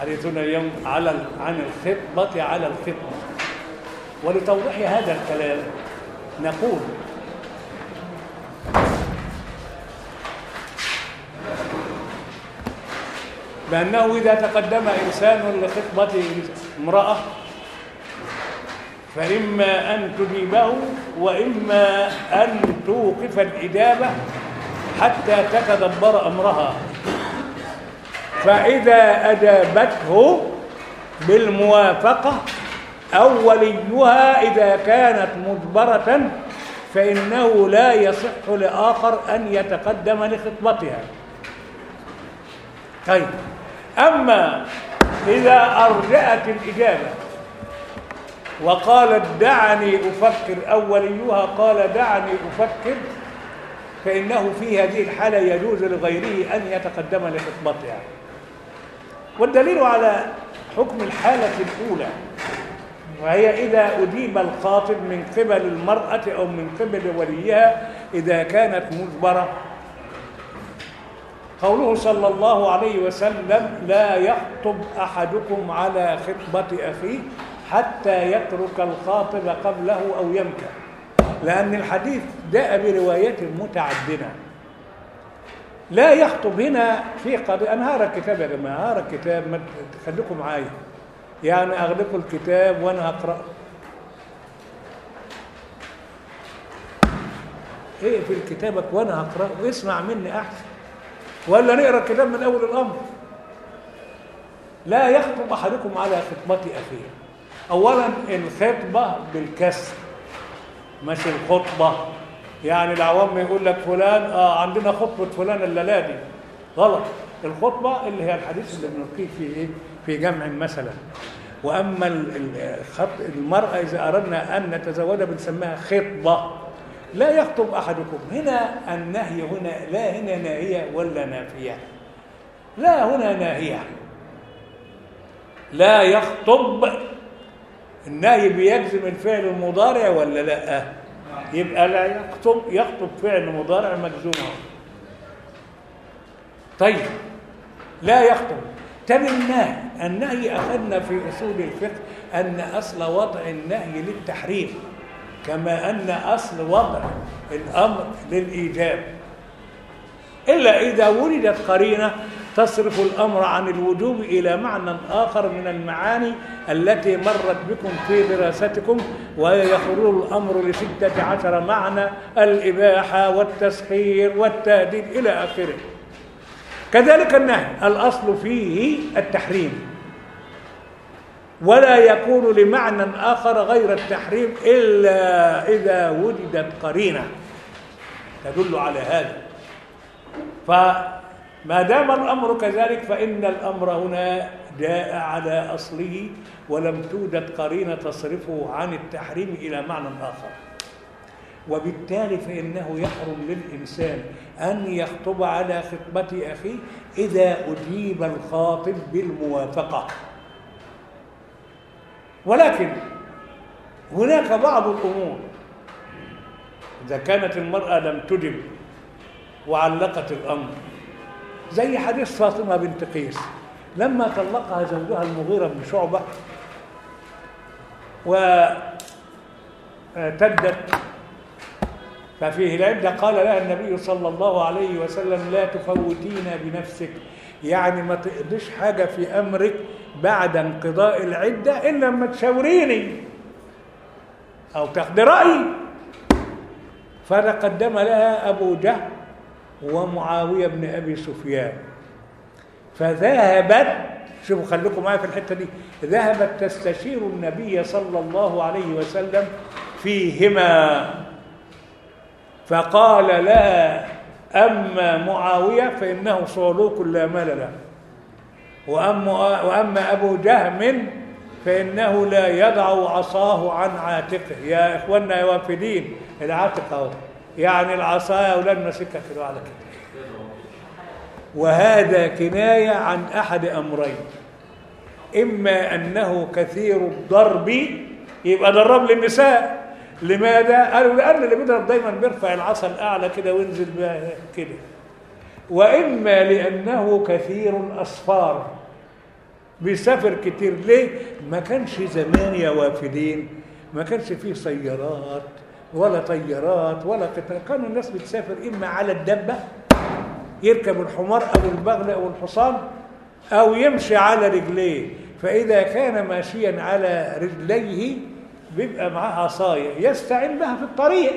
حديثنا اليوم على عن الخطبة على الخطبة. ولتوضيح هذا الكلام نقول بأنه إذا تقدم إنسان لخطبة امرأة فإما أن تجيبه وإما أن توقف الإجابة حتى تتدبر أمرها. فإذا أجابته بالموافقة أو وليها إذا كانت مجبرة فإنه لا يصح لآخر أن يتقدم لخطبتها. طيب أما إذا أرجأت الإجابة وقالت دعني أفكر أو وليها قال دعني أفكر فإنه في هذه الحالة يجوز لغيره أن يتقدم لخطبتها. والدليل على حكم الحالة الأولى وهي إذا أجيب الخاطب من قبل المرأة أو من قبل وليها إذا كانت مجبرة. قوله صلى الله عليه وسلم لا يخطب أحدكم على خطبة أخيه حتى يترك الخاطب قبله أو يمكن لأن الحديث جاء بروايات متعددة. لا يخطب هنا في قضية. أنا هقرا الكتاب يا جماعة هقرا الكتاب ما خليكم معايا يعني أغلقوا الكتاب وأنا هقرأ اقفل كتابك وأنا هقرأ واسمع مني أحسن. ولا نقرأ الكتاب من أول الأمر. لا يخطب أحدكم على خطبة أخيه. أولا الخطبة بالكسر مش الخطبة. يعني العوام يقول لك فلان آه عندنا خطبة فلان الليلة دي. غلط. الخطبة اللي هي الحديث اللي بنلقيه في إيه؟ في جمع مثلا. وأما الخط المرأة إذا أردنا أن نتزوجها بنسميها خطبة لا يخطب أحدكم. هنا النهي هنا لا هنا ناهية ولا نافية. لا هنا ناهية. لا يخطب. النهي بيجزم الفعل المضارع ولا لا؟ يبقى لا يخطب يخطب فعل مضارع مجزوم. طيب لا يخطب طب النهي النهي أخذنا في أصول الفقه أن أصل وضع النهي للتحريم كما أن أصل وضع الأمر للإيجاب. إلا إذا ولدت قرينة تصرف الأمر عن الوجوب إلى معنى آخر من المعاني التي مرت بكم في دراستكم ويخرج الأمر لستة عشر معنى الإباحة والتسخير والتهديد إلى آخره. كذلك النهي الأصل فيه التحريم. ولا يكون لمعنى آخر غير التحريم إلا إذا وجدت قرينة تدل على هذا. ف ما دام الأمر كذلك فإن الأمر هنا جاء على أصله ولم توجد قرينة تصرفه عن التحريم إلى معنى آخر. وبالتالي فإنه يحرم للإنسان أن يخطب على خطبة أخيه إذا أجيب الخاطب بالموافقة. ولكن هناك بعض الأمور إذا كانت المرأة لم تجب وعلقت الأمر زي حديث فاطمة بنت قيس. لما طلقها زوجها المغيرة بن شعبة وتدت ففيه العدة قال لها النبي صلى الله عليه وسلم لا تفوتين بنفسك. يعني ما تقضيش حاجة في أمرك بعد انقضاء العدة إلا لما تشاوريني أو تاخدي رأيي. فتقدم لها أبو جهل ومعاوية بن أبي سفيان. فذهبت شوفوا خليكم معايا في الحتة دي ذهبت تستشير النبي صلى الله عليه وسلم فيهما. فقال لها أما معاوية فإنه صعلوك لا مال له. وأما, وأما أبو جهم فإنه لا يضع عصاه عن عاتقه. يا إخواننا يا وافدين العاتق أهو. يعني العصا يا أولاد ماسكها كده على كده وهذا كناية عن أحد أمرين. إما أنه كثير الضرب يبقى ضرب للنساء. لماذا؟ قالوا لأن اللي بيضرب دايما بيرفع العصا الأعلى كده وينزل بها كده. وإما لأنه كثير الأصفار. بيسافر كتير. ليه؟ ما كانش زمان يا وافدين. ما كانش فيه سيارات. ولا طيارات ولا قطار. كانوا الناس بتسافر إما على الدبة يركب الحمار أو البغل أو الحصان أو يمشي على رجليه. فإذا كان ماشيا على رجليه بيبقى معاه عصايه يستعين بها في الطريق.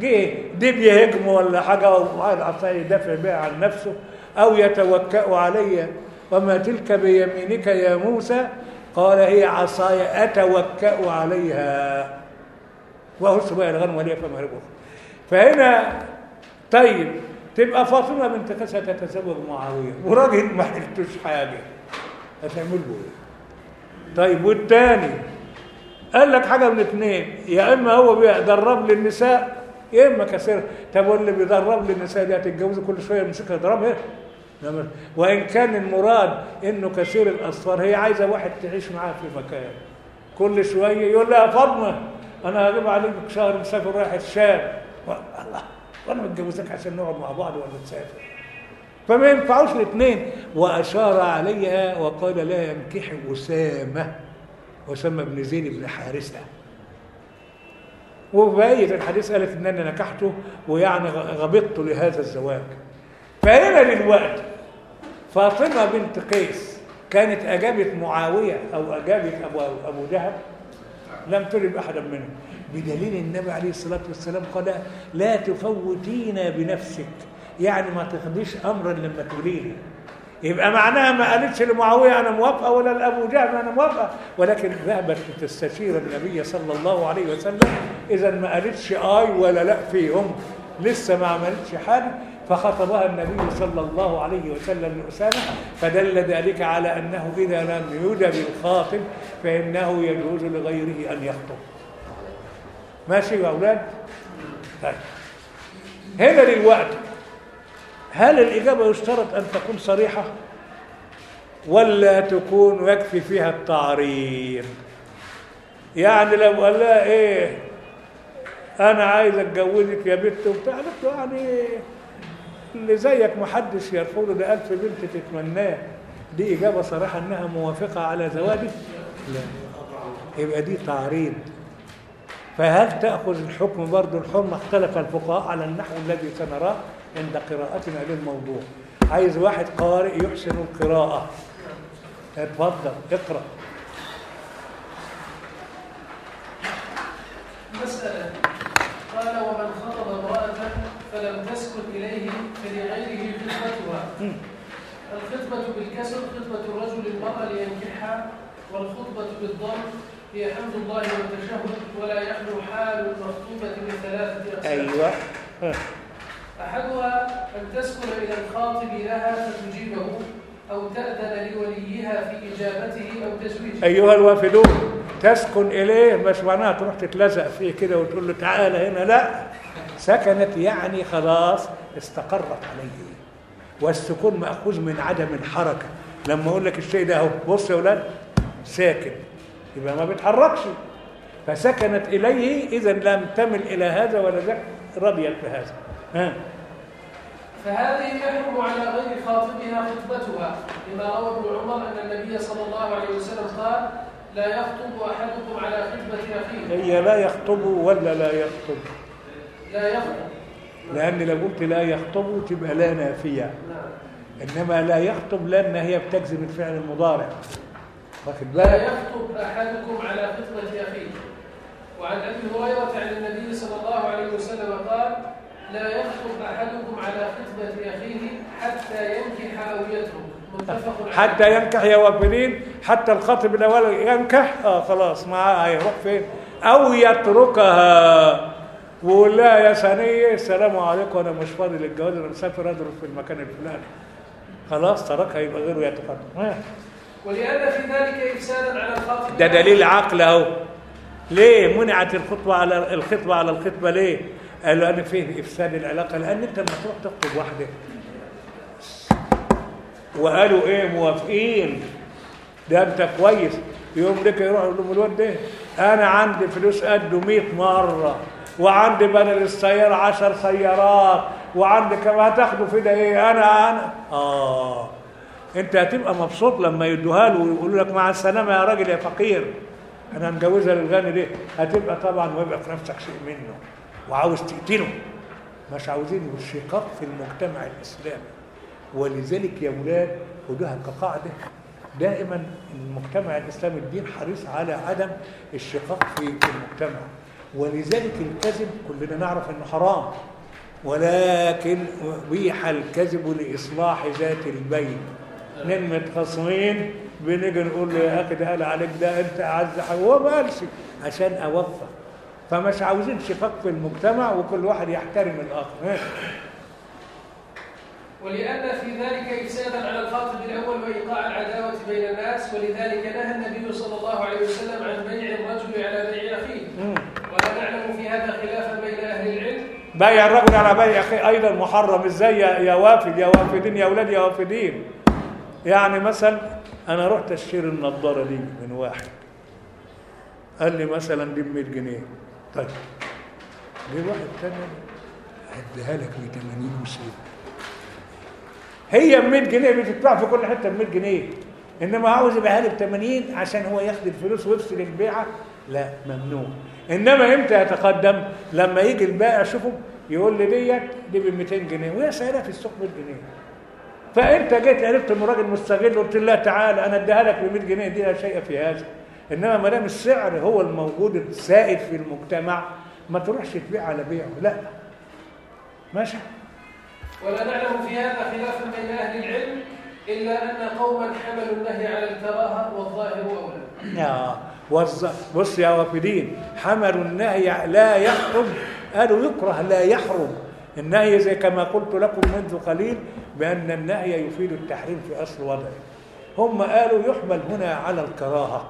جه دب يهجم ولا حاجة ومعاه العصايه يدافع بها عن نفسه أو يتوكأ علي. وما تلك بيمينك يا موسى؟ قال هي عصاي أتوكأ عليها. وأهش بقى الغنم ولي فما ربه فهنا طيب تبقى فاطمة بنت قيس تتزوج معاوية. وراجل ما حلتوش حاجة. هتعمل له إيه؟ طيب والتاني قال لك حاجة من اتنين. يا إما هو بيدرب للنساء يا إما كثير طب واللي بيدرب للنساء دي هتتجوزوا كل شوية يمسكها يضربها وإن كان المراد إنه كثير الأصفار هي عايزة واحد تعيش معاه في مكان. كل شوية يقول لها فاطمة أنا هجيب عليك شهر مسافر رايح الشام. الله وأنا متجوزك عشان نقعد مع بعض ولا نسافر فما ينفعوش الاثنين. وأشار عليها وقال لها انكحي أسامة. أسامة بن زيد بن حارثة. وبقيه الحديث قالت ان أنا نكحته ويعني غبطت لهذا الزواج. فهنا دلوقتي فاطمة بنت قيس كانت أجابت معاوية أو أجابت ابو أبو جهل. لم ترد أحدا منهم. بدليل النبي عليه الصلاة والسلام قال لا تفوتين بنفسك. يعني ما تاخديش امرا لما تقوليه يبقى معناها ما قالتش لمعاوية أنا موافقة. ولا لأبو جهل أنا موافقة. ولكن ذهبت تستشير النبي صلى الله عليه وسلم. اذا ما قالتش آي ولا لأ فيهم. لسه ما عملتش حاجة. فخطبها النبي صلى الله عليه وسلم لأسامة فدل ذلك على أنه إذا لم يوجد الخاطب فإنه يجوز لغيره أن يخطب. ماشي يا أولاد؟ طيب. هنا دلوقتي هل الإجابة يشترط أن تكون صريحة؟ ولا تكون يكفي فيها التعريض. يعني لو قال لها إيه أنا عايز أتجوزك يا بنت وبتاع يعني اللي زيك محدش يرفضه ده ألف بنت تتمناه دي إجابة صراحة أنها موافقة على زواجه؟ لا. يبقى دي تعريض. فهل تأخذ الحكم برضه الحكم اختلف الفقهاء على النحو الذي سنراه عند قراءتنا للموضوع. عايز واحد قارئ يحسن القراءة. اتفضل اقرأ مسألة قال ومن خطب امرأة فلم تسكن إليه فلغيره خطبتها الخطبة بالكسر خطبة الرجل المرأة لينكحها والخطبة بالضم هي حمد الله والتشهد ولا يخلو حال المخطوبة من ثلاثة أقسام. أيوة. أحدها أن تسكن إلى الخاطب لها فتجيبه أو تأذن لوليها في إجابته أو تزويجه. أيها الوافدون تسكن إليه مش معناها تروح تتلزق فيه كده وتقول له تعالى هنا لا. سكنت يعني خلاص استقرت عليه. والسكون مأخوذ من عدم الحركة. لما أقول لك الشيء ده أهو بص يا أولاد ساكن. يبقى ما بيتحركش. فسكنت إليه إذا لم تمل إلى هذا ولا ذاك رضيت بهذا. ها؟ فهذه يحرم على غير خاطبها خطبتها. لما روى ابن عمر أن النبي صلى الله عليه وسلم قال لا يخطب أحدكم على خطبة أخيه. هي لا يخطب ولا لا يخطب. لا يخطب. لأن لو قلت لا يخطب تبقى لا نافية. إنما لا يخطب لأن هي بتجزم الفعل المضارع. واخد لا بالك؟ يخطب أحدكم على خطبة أخيه. وعن أبي هريرة عن النبي صلى الله عليه وسلم قال لا يخطب أحدكم على خطبة أخيه حتى ينكح أو يترك. حتى ينكح يا وافدين حتى الخاطب الأول ينكح. آه خلاص معاه هيروح فين؟ أو يتركها. ويقول لها يا ثانية السلام عليكم أنا مش فاضي للجواز أنا مسافر ادرس في المكان الفلاني. خلاص تركها يبقى غيره يتقدم. ولأن في ذلك إفسادا على الخاطب ده دليل عقل أهو. ليه منعت الخطبة على الخطبة على الخطبة ليه؟ قالوا ان فيه إفساد العلاقة لأن أنت لما تروح تخطب واحدة. وقالوا إيه؟ موافقين. ده أنت كويس. يوم ده يروح يقول لهم الواد ده أنا عندي فلوس قده 100 مرة. وعندي بدل السيارة 10 سيارات وعندي كمان في ده؟ إيه أنا أنا. آه. أنت هتبقى مبسوط لما يدوها له ويقولوا لك مع السلامة يا راجل يا فقير. أنا هنجوزها للغني ليه هتبقى طبعا ويبقى في نفسك شيء منه. وعاوز تقتله. مش عاوزين الشقاق في المجتمع الإسلامي. ولذلك يا ولاد خدوها كقاعدة. دائما المجتمع الإسلامي الدين حريص على عدم الشقاق في المجتمع. ولذلك الكذب كلنا نعرف إنه حرام. ولكن أبيح الكذب لإصلاح ذات البين اتنين متخاصمين بنيجي نقول له يا أخي ده قال عليك ده أعز حاجة هو ما قالش عشان أوفق. فمش عاوزين شقاق في المجتمع وكل واحد يحترم الآخر. ها. ولأن في ذلك إفسادا على الخاطب الأول وإيقاع العداوة بين الناس ولذلك نهى النبي صلى الله عليه وسلم عن بيع الرجل على بيع أخيه مم. ولا نعلم في هذا خلافا بين أهل بيع الرجل على بيع أخي أيضا محرم. إزاي يا وافد؟ يا وافدين يا أولاد يا وافدين. يعني مثلا أنا رحت أشتري النضارة دي من واحد. قال لي مثلا دي ب 100 جنيه. طيب. جه واحد تاني هديها لك ب 80 وسيب هي ب 100 جنيه بتتباع في كل حتة ب 100 جنيه. إنما عاوز يبيعها لي ب 80 عشان هو ياخد الفلوس ويفصل البيعة؟ لا ممنوع. إنما إمتى يتقدم؟ لما يجي البائع شوفه يقول لي ديت دي ب 200 جنيه وهي سعرها في السوق 100 جنيه. فانت جيت عرفت ان الراجل مستغل قلت له تعالى أنا أديها لك ب 100 جنيه دي لا شيء في هذا. إنما ما دام السعر هو الموجود السائد في المجتمع ما تروحش تبيع على بيعه لا. ماشي؟ ولا نعلم في هذا خلافا بين أهل العلم إلا أن قوما حملوا النهي على الكراهة والظاهر والز... بص يا وافدين حملوا النهي لا يحرم قالوا يكره لا يحرم. النهي زي كما قلت لكم منذ قليل بأن النهي يفيد التحريم في أصل وضعه. هم قالوا يحمل هنا على الكراهة.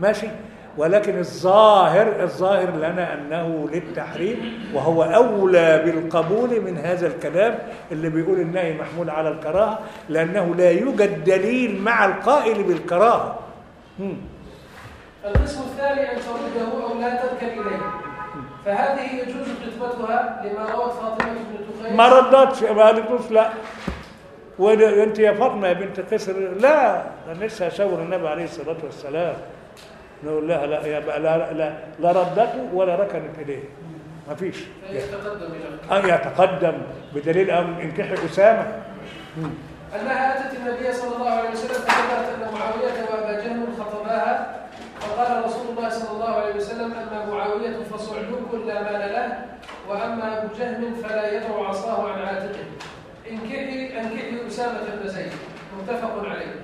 ماشي؟ ولكن الظاهر الظاهر لنا أنه للتحريم وهو أولى بالقبول من هذا الكلام اللي بيقول النهي محمول على الكراهة لأنه لا يوجد دليل مع القائل بالكراهة. القسم الثاني أن ترده أو لا تركن إليه. فهذه يجوز خطبتها لما روت فاطمة بنت قيس. ما ردتش ما قالتلوش لا. وأنت يا فاطمة يا بنت قيصر لا. أنا لسه أشاور النبي عليه الصلاة والسلام. نقول لها لا يا لا لا, لا ردته ولا ركنت إليه. ما فيش. ان يتقدم بدليل أن انكحي أسامة. أنها أتت النبي صلى الله عليه وسلم فذكرت جهل خطباها فقال رسول الله صلى الله عليه وسلم أما معاوية فصعلوك لا مال له وأما أبو جهل فلا يدع عصاه عن عاتقه. انكحي انكحي أسامة بن زيد. متفق عليه.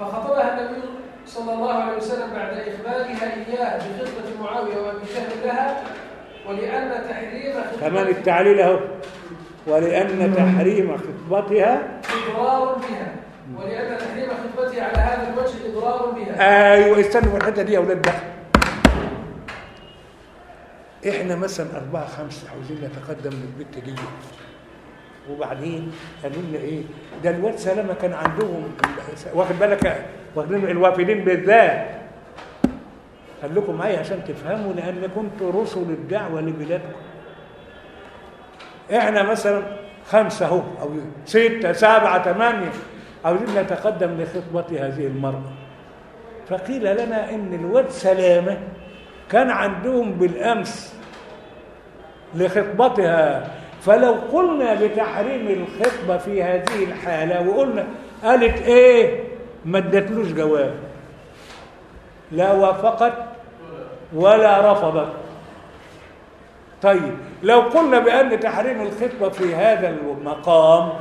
فخطبها النبي صلى الله عليه وسلم بعد إخبارها إياه بخطبة معاوية وأبي جهل لها ولأن تحريم كمان التعليل أهو. ولأن تحريم خطبتها إضرار بها. ولأن تحريم على هذا الوجه إضرار بها. أيوه استنوا في الحتة دي يا أولاد بقى إحنا مثلا أربعة خمسة عاوزين نتقدم للبت دي. وبعدين قالوا لنا إيه؟ ده الواد سلامة كان عندهم واخد بالك؟ واخدين الوافدين بالذات. قال لكم معايا عشان تفهموا لأن كنتوا رسل الدعوة لبلادكم. إحنا مثلا خمسة أهو أو ستة سبعة ثمانيه عاوزين نتقدم لخطبة هذه المرأة. فقيل لنا إن الواد سلامة كان عندهم بالأمس لخطبتها فلو قلنا بتحريم الخطبة في هذه الحالة وقلنا قالت إيه؟ ما ادتلوش جواب. لا وافقت ولا رفضت. طيب لو قلنا بأن تحريم الخطبة في هذا المقام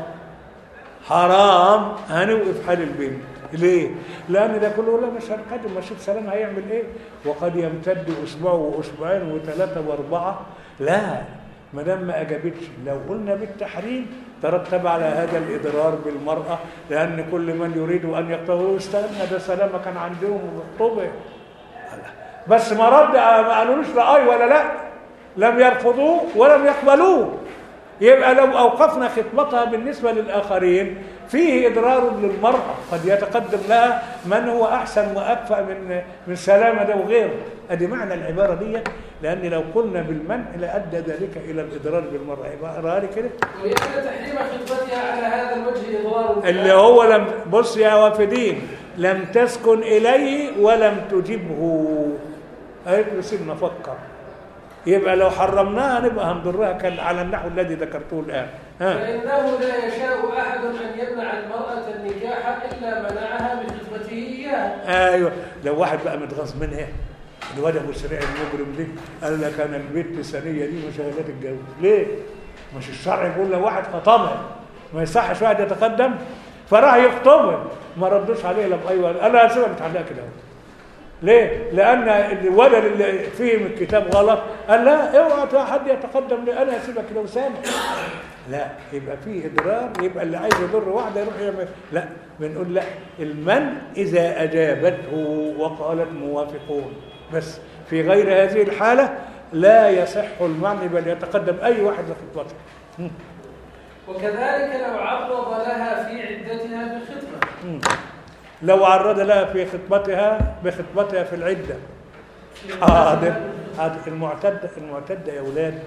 حرام. هنوقف حال البنت. ليه؟ لأن ده كله لا مش هنقدم ما شوف سلام هيعمل إيه؟ وقد يمتد أسبوع وأسبوعين وثلاثة وأربعة. لا. ما دام ما أجابتش. لو قلنا بالتحريم ترتب على هذا الإضرار بالمرأة. لأن كل من يريد أن يقتله استنى ده سلامة كان عندهم مخطوبة بس ما رد ما قالولوش لا أي ولا لا. لم يرفضوه ولم يقبلوه. يبقى لو أوقفنا خطبتها بالنسبة للآخرين فيه إضرار للمرأة. قد يتقدم لها من هو أحسن وأكفأ من من سلامة ده وغيره. أدي معنى العبارة دي لأن لو قلنا بالمنع لأدى ذلك إلى الإضرار بالمرأة. يبقى أقرأها لي كده؟ ولأن تحريم خطبتها على هذا الوجه إضرار. اللي هو لم بص يا وافدين لم تسكن إليه ولم تجبه. قالت له سيبنا نفكر. يبقى لو حرمناها نبقى هنضرها على النحو الذي ذكرته الآن. ها. فإنه لا يشاء أحد أن يمنع المرأة النكاح إلا منعها بخطبته إياه أيوه. لو واحد بقى متغاظ منها الواد أبو سريع المجرم دي قال لك أنا البنت الثانية دي مش هيلا تتجوز. ليه؟ مش الشرع بيقول لو واحد خطبها. ما يصحش واحد يتقدم فراح يخطبها. ما ردوش عليه لما أيوه. أنا هسيبها متعلقه كده أهو. ليه؟ لأن الولد اللي فهم الكتاب غلط قال لا اوعى حد يتقدم لي أنا هسيبك كده وسامح لا يبقى فيه إضرار يبقى اللي عايز يضر واحدة يروح يعمل لا بنقول لا المن إذا أجابته وقالت موافقون بس في غير هذه الحالة لا يصح المنع بل يتقدم أي واحد لخطبته. وكذلك لو عرض لها في عدتها بالخطبة مم. لو عرض لها في خطبتها بخطبتها في العدة. آه ده هذا المعتدة المعتدة يا ولاد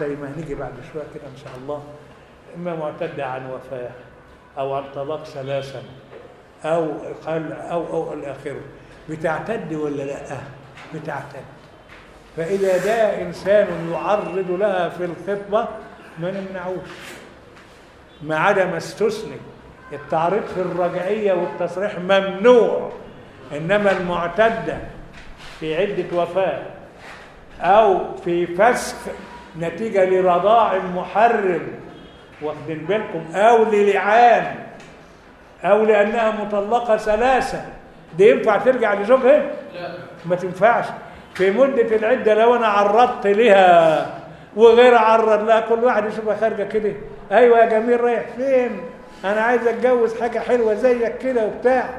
زي ما هنيجي بعد شوية كده إن شاء الله. إما معتدة عن وفاة أو عن طلاق ثلاثا أو قال أو أو إلى آخره. بتعتد ولا لأ؟ بتعتد. فإذا جاء إنسان يعرض لها في الخطبة ما نمنعوش. ما عدا ما استثني. التعريض في الرجعية والتصريح ممنوع إنما المعتدة في عدة وفاة أو في فسخ نتيجة لرضاع محرم واخدين بالكم؟ أو للعان أو لأنها مطلقة ثلاثة دي ينفع ترجع لزوجها؟ لا. ما تنفعش. في مدة العدة لو أنا عرضت لها وغير عرض لها كل واحد يشوفها خارجة كده. أيوة يا جميل رايح فين؟ أنا عايز أتجوز حاجة حلوة زيك كده وبتاع.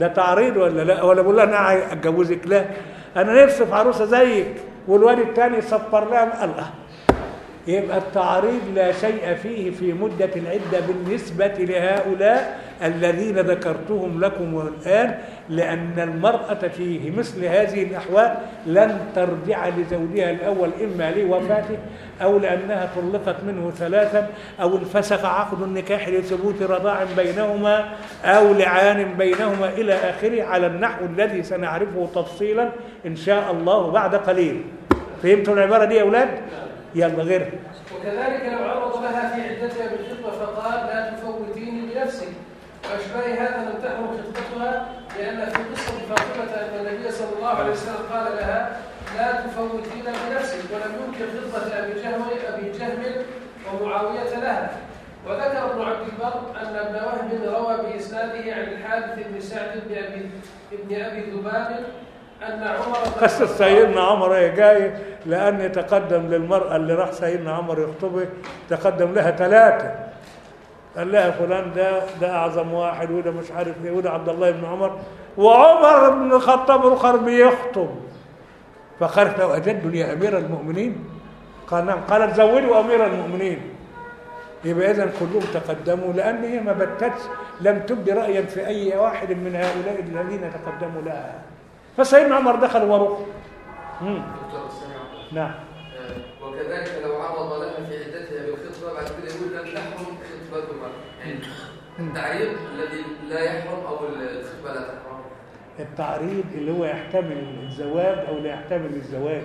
ده تعريض ولا لا؟ ولا بقول لها أنا عايز أتجوزك. لا. أنا نفسي في عروسة زيك والواد الثاني صفر لها. الله يبقى التعريض لا شيء فيه في مدة العدة بالنسبة لهؤلاء الذين ذكرتهم لكم الآن لأن المرأة في مثل هذه الأحوال لن ترجع لزوجها الأول إما لوفاته أو لأنها طلقت منه ثلاثا أو انفسخ عقد النكاح لثبوت رضاع بينهما أو لعان بينهما إلى آخره على النحو الذي سنعرفه تفصيلا إن شاء الله بعد قليل فهمتوا العبارة دي يا أولاد؟ يلا غيرها وكذلك لو عرض لها في عدتها بالخطبة فقال لا تفوتيني بنفسك. وأشباه هذا لم تحرم خطبتها لأن في قصة فاطمة أن النبي صلى الله عليه وسلم قال لها لا تفوتين بنفسك ولم ينكر خطبة أبي جهم أبي جهم ومعاوية لها. وذكر ابن عبد البر أن ابن وهب روى بإسناده عن الحارث بن سعد بن أبي ابن أبي ذباب قصة سيدنا عمر هي جاي؟ لأن تقدم للمرأة اللي راح سيدنا عمر يخطبها تقدم لها ثلاثة. قال لها فلان ده ده أعظم واحد وده مش عارف إيه وده عبد الله بن عمر. وعمر بن الخطاب رخر بيخطب فقالت له أجد يا أمير المؤمنين؟ قال نعم. قالت زودوا أمير المؤمنين. يبقى إذا كلهم تقدموا لأن هي ما بتتش لم تبدي رأيا في أي واحد من هؤلاء الذين تقدموا لها. فسيدنا عمر دخل السلام نعم. وكذلك لو عرض لها في عدتها بالخطبة بعد كده يقول لن تحرم خطبتهما يعني التعريض الذي لا يحرم أو الخطبة لا تحرم. التعريض اللي هو يحتمل الزواج أو لا يحتمل الزواج.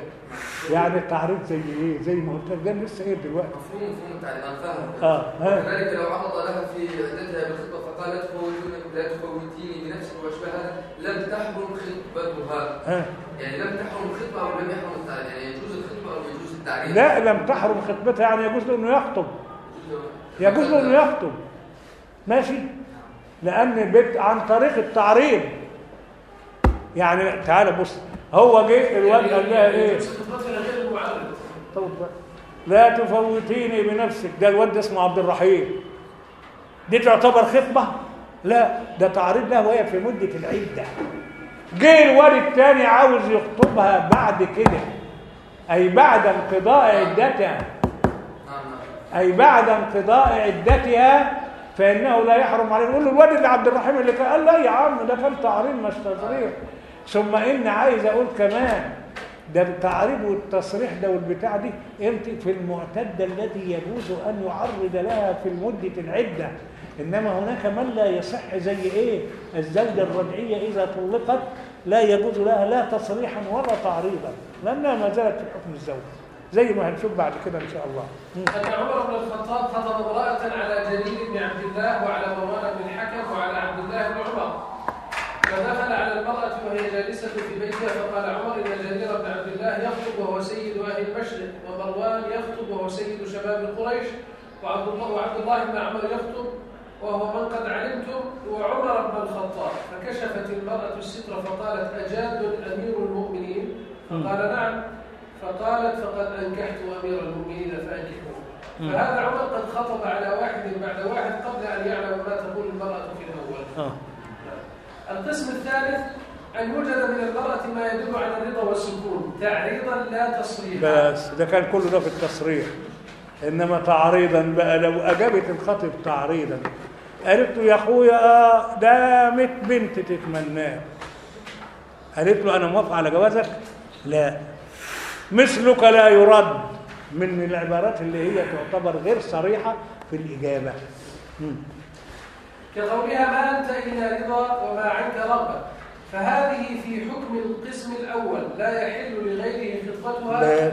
يعني التعريض زي إيه؟ زي ما قلت لك ده لسه إيه دلوقتي. مفهوم مفهوم أنا فاهم آه ها. وكذلك لو عرض لها في عدتها بالخطبه فقالت فوتوني لا تفوتيني بنفسك واشبه هذا لم تحرم خطبتها. ها. يعني لم تحرم الخطبة أو لم يحرم يعني يجوز الخطبة أو يجوز التعريض لا لم تحرم خطبتها. يعني يجوز له إنه يخطب. يجوز له إنه يخطب. ماشي؟ لأن البيت عن طريق التعريض. يعني تعالى بص. هو جه الواد قال لها إيه. لا تفوتيني بنفسك. ده الواد اسمه عبد الرحيم. دي تعتبر خطبة؟ لا ده تعريض لها وهي في مدة العدة. جه الواد التاني عاوز يخطبها بعد كده. أي بعد انقضاء عدتها. أي بعد انقضاء عدتها فإنه لا يحرم عليه. نقول له الواد اللي عبد الرحيم اللي قال لا يا عم ده كان تعريض مش تصريح ثم إن عايز أقول كمان ده التعريض والتصريح ده والبتاع دي إمتى في المعتدة الذي يجوز أن يعرض لها في المدة العدة إنما هناك من لا يصح زي إيه؟ الزوجة الرجعية إذا طلقت لا يجوز لها لا تصريحا ولا تعريضا لأنها ما زالت في حكم الزوج زي ما هنشوف بعد كده إن شاء الله. أن عمر بن الخطاب خطب امرأة على جرير بن عبد الله وعلى مروان بن الحكم وعلى عبد الله بن عمر فدخل على المرأة وهي جالسة في بيتها فقال عمر إن جرير بن عبد الله يخطب وهو سيد أهل المشرق ومروان يخطب وهو سيد شباب قريش وعبد الله وعبد الله بن عمر يخطب وهو من قد علمتم وعمر بن الخطاب. فكشفت المرأة الستر فقالت أجاد أمير المؤمنين؟ فقال نعم. فقالت فقد أنكحت أمير المؤمنين فأنكحوه. فهذا عمر قد خطب على واحد بعد واحد قبل أن يعلم ما تقول المرأة في الأول. آه. القسم الثالث أن يوجد من المرأة ما يدل على الرضا والسكون تعريضا لا تصريحا. بس ده كان كله ده في التصريح. إنما تعريضا بقى لو أجابت الخطيب تعريضا. قالت له يا أخويا دامت بنت تتمناه. قالت له أنا موافقه على جوازك؟ لا. مثلك لا يرد. من العبارات اللي هي تعتبر غير صريحة في الإجابة. مم. كقولها ما أنت إلا رضا وما عنك رغبة فهذه في حكم القسم الأول لا يحل لغيره خطبتها.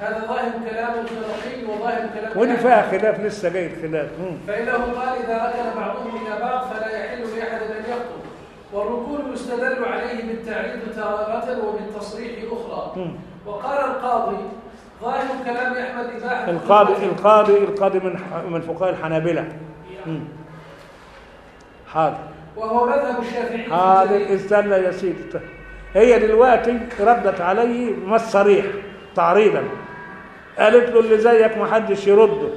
هذا ظاهر كلام الخرقي وظاهر كلام أحمد. فيها خلاف لسه جاي الخلاف. فإنه قال إذا ركن بعضهم إلى بعض فلا يحل لأحد أن يخطب والركون يستدل عليه بالتعريض تارة وبالتصريح أخرى. وقال القاضي ظاهر كلام أحمد إباحة القاضي القاضي القاضي من من فقهاء الحنابلة. حاضر وهو مذهب الشافعي حاضر. استنى يا سيدي. هي دلوقتي ردت علي ما الصريح تعريضا. قالت له اللي زيك ما حدش يرده.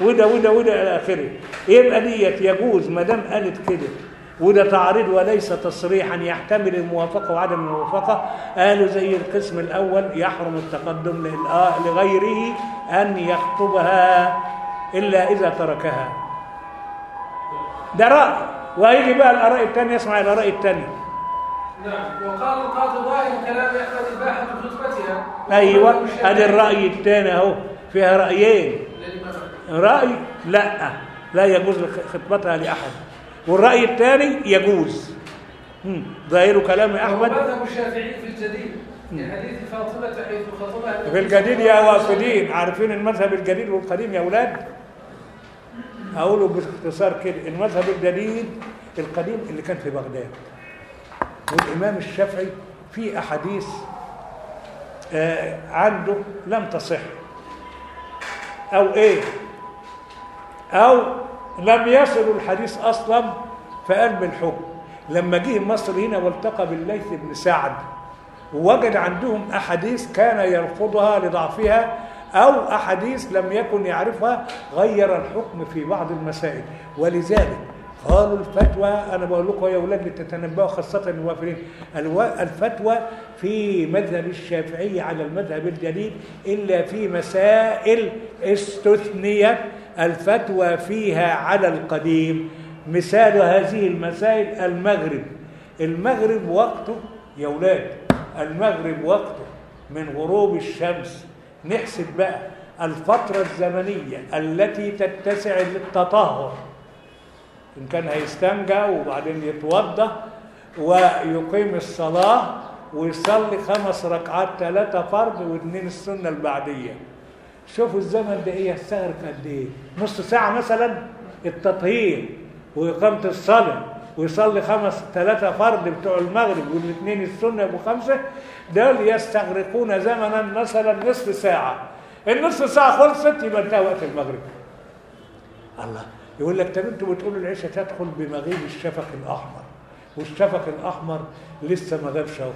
وده وده وده إلى آخره. يبقى ديت يجوز ما دام قالت كده. وده تعريض وليس تصريحا يحتمل الموافقة وعدم الموافقة. قالوا زي القسم الأول يحرم التقدم لغيره أن يخطبها إلا إذا تركها. ده راي وهيجي بقى الآراء الثانية اسمع الآراء الثانية نعم. وقال القاضي ظاهر كلام أحمد إباحة خطبتها. أيوه ومذهب الشافعي- أدي الرأي الثاني أهو. فيها للإمام. رأي؟ لأ. لا يجوز خطبتها لأحد. والرأي الثاني يجوز. ظاهر كلام وهو أحمد. مذهب الشافعي في الجديد. في حديث فاطمة حيث خطبها. في الجديد يا وافدين عارفين المذهب الجديد والقديم يا أولاد اقوله باختصار كده المذهب الجديد القديم اللي كان في بغداد. والإمام الشافعي في أحاديث آه، عنده لم تصح. أو إيه؟ أو لم يصل الحديث أصلا في قلب الحكم لما جه مصر هنا والتقى بالليث بن سعد ووجد عندهم أحاديث كان يرفضها لضعفها أو أحاديث لم يكن يعرفها غير الحكم في بعض المسائل. ولذلك قالوا الفتوى أنا بقول لكم يا أولاد لتتنبؤوا خاصة الوافرين الوا- الفتوى في مذهب الشافعي على المذهب الجديد إلا في مسائل استثنيت الفتوى فيها على القديم. مثال هذه المسائل المغرب. المغرب وقته يا أولاد المغرب وقته من غروب الشمس نحسب بقى الفترة الزمنية التي تتسع للتطهر. إن كان هيستنجى وبعدين يتوضأ ويقيم الصلاة ويصلي خمس ركعات ثلاثة فرض واثنين السنة البعدية. شوفوا الزمن ده إيه يستغرق قد إيه. نص ساعة مثلا التطهير وإقامة الصلاة. ويصلي خمس ثلاثة فرض بتوع المغرب والاثنين السنة يبقوا خمسة دول يستغرقون زمنا مثلا نصف ساعة. النصف ساعة خلصت يبقى انتهى وقت المغرب. الله يقول لك طب أنتوا بتقولوا العشاء تدخل بمغيب الشفق الأحمر والشفق الأحمر لسه ما غابش أهو.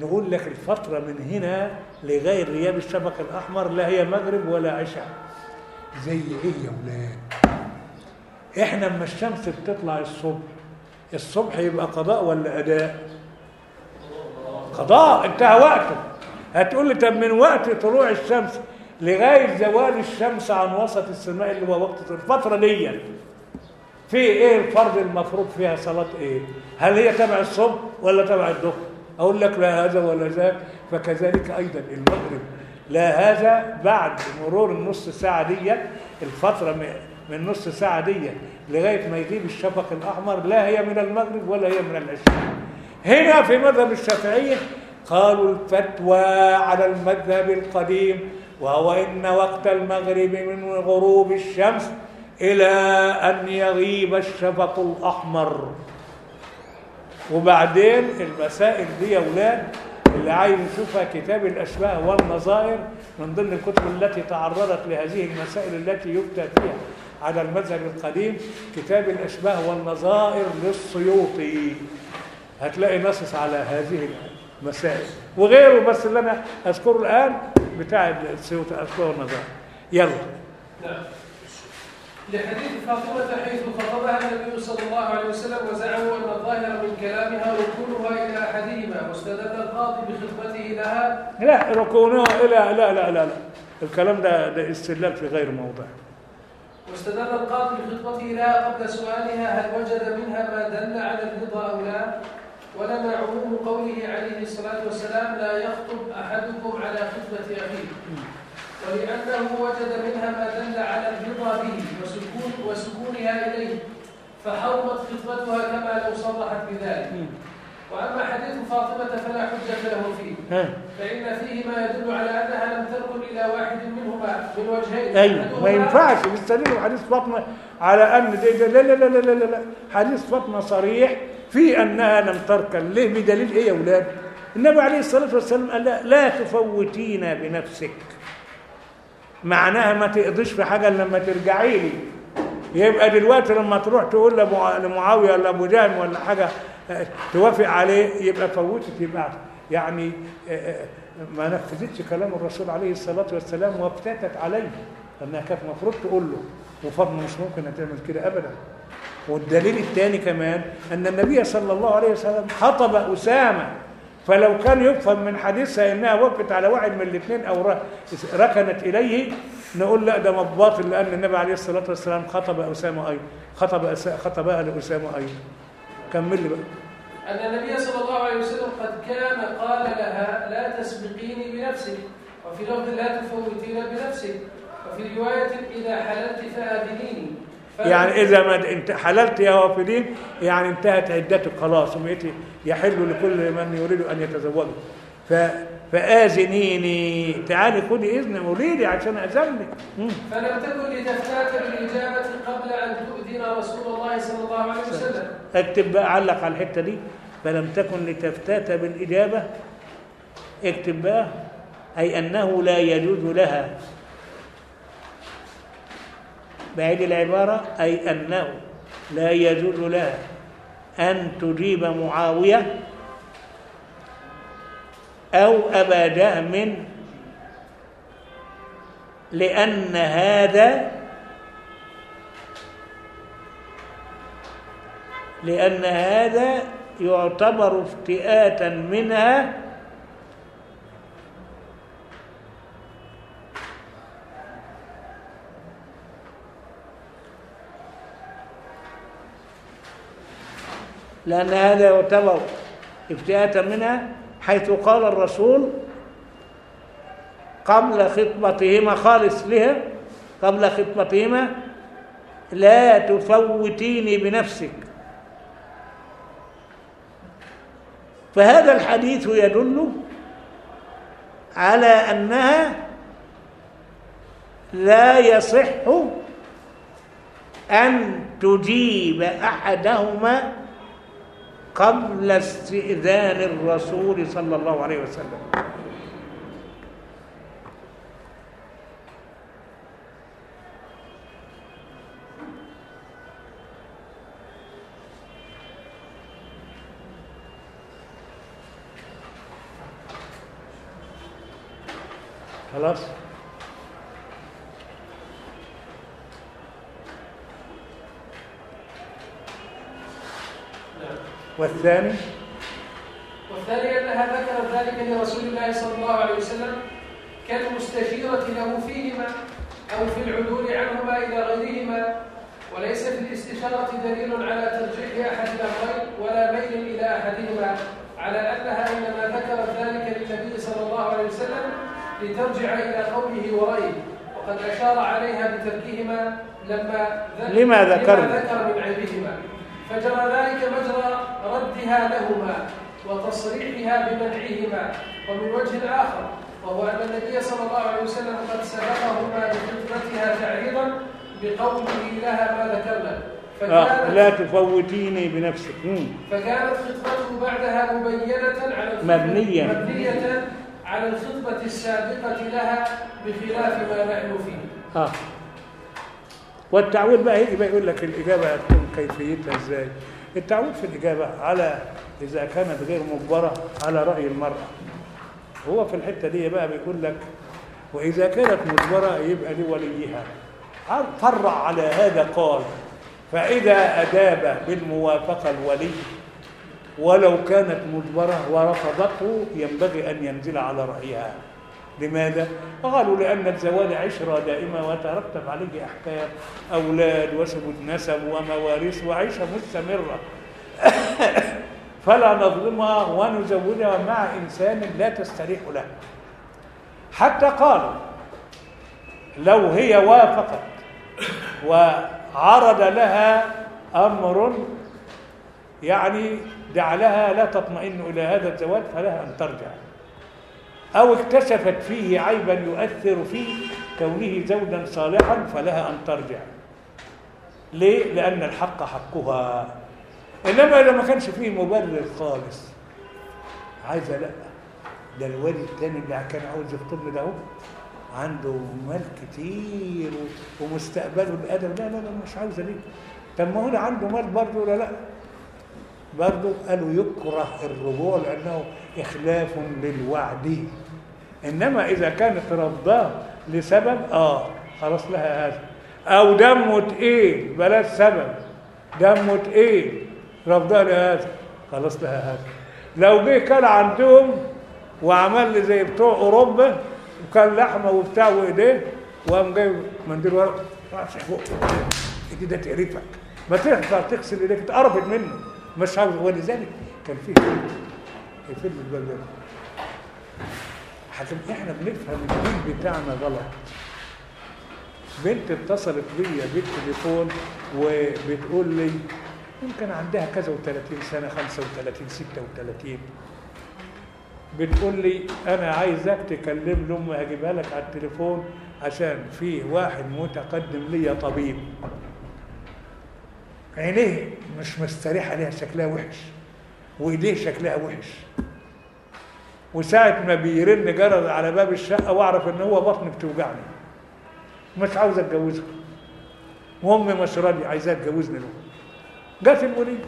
نقول لك الفترة من هنا لغاية غياب الشفق الأحمر لا هي مغرب ولا عشاء. زي إيه يا ولاد؟ إحنا اما الشمس بتطلع الصبح الصبح يبقى قضاء ولا أداء؟ قضاء انتهى وقته هتقول لي طب من وقت طلوع الشمس لغاية زوال الشمس عن وسط السماء اللي هو وقت الفترة دي. في إيه الفرض المفروض فيها صلاة إيه؟ هل هي تبع الصبح ولا تبع الظهر؟ أقول لك لا هذا ولا ذاك. فكذلك أيضا المغرب. لا هذا بعد مرور النص ساعة دي الفترة م- من نص ساعة دي لغاية ما يغيب الشفق الأحمر لا هي من المغرب ولا هي من العشاء. هنا في مذهب الشافعيه قالوا الفتوى على المذهب القديم وهو إن وقت المغرب من غروب الشمس إلى أن يغيب الشفق الأحمر. وبعدين المسائل دي يا أولاد اللي عايز يشوفها كتاب الأشباه والنظائر من ضمن الكتب التي تعرضت لهذه المسائل التي يفتى فيها. على المذهب القديم كتاب الاشباه والنظائر للسيوطي. هتلاقي نصص على هذه المسائل. وغيره بس اللي أنا أذكره الآن بتاع السيوطي الاشباه والنظائر يلا. نعم. لحديث فاطمة حيث خطبها النبي صلى الله عليه وسلم وزعموا أن الظاهر من كلامها ركونها إلى أحدهما واستدل القاضي بخطبته لها. لا ركونه لا لا لا لا لا. الكلام ده ده استدلال في غير موضع. واستدل القاضي بخطبته لها قبل سؤالها هل وجد منها ما دل على الرضا أو لا. ولما عموم قوله عليه الصلاة والسلام لا يخطب أحدكم على خطبة أخيه. ولأنه وجد منها ما دل على الرضا به وسكون وسكونها إليه فحرمت خطبتها كما لو صرحت بذلك. وأما حديث فاطمة فلا حجة له فيه. فإن فيه ما يدل على أنها لم تركن إلى واحد منهما من وجهين أيوه ما ينفعش. يستدلوا حديث فاطمة على أن دي دي لا لا لا لا لا لا. حديث فاطمة صريح في أنها لم تركن ليه؟ بدليل إيه يا أولاد؟ النبي عليه الصلاة والسلام قال لا, لا تفوتين بنفسك. معناها ما تقضيش في إلا لما ترجعي لي. يبقى دلوقتي لما تروح تقول لمعاوية ولا أبو جهل ولا حاجة آه، توافق عليه يبقى فوتت يبقى يعني آه، آه، ما نفذتش كلام الرسول عليه الصلاة والسلام وافتتت عليه. لانها كانت المفروض تقول له وفاطمه مش ممكن تعمل كده ابدا. والدليل الثاني كمان أن النبي صلى الله عليه وسلم خطب أسامة. فلو كان يفهم من حديثها إنها وقفت على واحد من الاثنين أو ركنت إليه نقول لا ده باطل لأن النبي عليه الصلاة والسلام خطب أسامة أيضا. خطب خطبها لأسامة أيضا. كمل لي بقى. أن النبي صلى الله عليه وسلم قد كان قال لها لا تسبقيني بنفسك. وفي لفظ لا تفوتين بنفسك. وفي رواية إذا حللت فآذنيني. يعني إذا ما أنت حللت يا وافدين يعني انتهت عدتك خلاص وبقيت يحل لكل من يريد أن يتزوجه. ف فآذنيني. تعالي خدي اذن وليدي عشان لك مم. فلم تكن لتفتات بالإجابة قبل أن تؤذن رسول الله صلى الله عليه وسلم. اكتب بقى علق على الحتة دي. فلم تكن لتفتات بالإجابة. اكتب بقى. أي أنه لا يجوز لها. بعيد العبارة. أي أنه لا يجوز لها أن تجيب معاوية أو أبا جهم لأن هذا لأن هذا يعتبر افتئاتا منها لأن هذا يعتبر افتئاتا منها حيث قال الرسول قبل خطبتهما خالص لها قبل خطبتهما لا تفوتيني بنفسك. فهذا الحديث يدل على أنها لا يصح أن تجيب أحدهما قبل استئذان الرسول صلى الله عليه وسلم. خلاص؟ والثاني والثاني أنها ذكرت ذلك لرسول الله صلى الله عليه وسلم كالمستشيرة له فيهما أو في العدول عنهما إلى غيرهما وليس في الاستشارة دليل على ترجيح أحد الأمرين ولا ميل إلى أحدهما على أنها إنما ذكرت ذلك للنبي صلى الله عليه وسلم لترجع إلى قوله ورأيه وقد أشار عليها بتركهما لما ذكر لما ذكرنا؟ لما ذكر من عيبهما فجرى ذلك مجرى ردها لهما وتصريحها بمنعهما ومن وجه آخر وهو أن النبي صلى الله عليه وسلم قد سبقهما بخطبتها تعريضا بقوله لها ما ذكرنا آه فكانت لا تفوتيني بنفسك مم. فكانت خطبته بعدها مبينة على مبنية. مبنية على الخطبة السابقة لها بخلاف ما نحن فيه آه والتعويل بقى يجي بقى يقول لك الإجابة هتكون كيفيتها إزاي. التعويل في الإجابة على إذا كانت غير مجبرة على رأي المرأة. هو في الحتة دي بقى بيقول لك وإذا كانت مجبرة يبقى لوليها فرع على هذا قال فإذا أداب بالموافقة الولي ولو كانت مجبرة ورفضته ينبغي أن ينزل على رأيها. لماذا؟ قالوا لأن الزواج عشرة دائمة وترتب عليه أحكام أولاد وثبوت نسب ومواريث وعيشة مستمرة. فلا نظلمها ونزوجها مع إنسان لا تستريح له. حتى قالوا لو هي وافقت وعرض لها أمر يعني جعلها لا تطمئن إلى هذا الزواج فلها أن ترجع. أو اكتشفت فيه عيبا يؤثر في كونه زوجا صالحا فلها أن ترجع. ليه؟ لأن الحق حقها. إنما إذا ما كانش فيه مبرر خالص. عايزة لأ. ده الولي التاني اللي كان عاوز يخطبني ده عنده مال كتير ومستقبله الأدب لا لا لا مش عاوزة ليه؟ طب ما هو ده عنده مال برضه ولا لأ؟ برضه قالوا يكره الرجوع لأنه إخلاف للوعد. إنما إذا كانت رفضاه لسبب آه خلاص لها هذا. أو دمه تقيل بلاش سبب. دمه تقيل رفضها لهذا خلاص لها هذا. لو جه كان عندهم وعمل لي زي بتوع أوروبا وكان لحمة وبتاع وإيديه وقام جايب منديل ورق راسي فوق. ده تقرفك ما تنفع تغسل إيديك اتقرفت منه. مش عاوز. ولذلك كان فيه الفيلم البلد حكم إحنا بنفهم الدين بتاعنا غلط. بنت اتصلت بيا بالتليفون وبتقول لي يمكن عندها كذا و30 سنة 35 36 بتقول لي أنا عايزك تكلم أمي هجيبها لك على التليفون عشان في واحد متقدم ليا طبيب. عينيه مش مستريحة ليها شكلها وحش. وإيديه شكلها وحش. وساعة ما بيرن جرس على باب الشقة وأعرف إن هو بطني بتوجعني. مش عاوز اتجوزها وأمي مش راضية عايزاه تجوزني له. جت المريض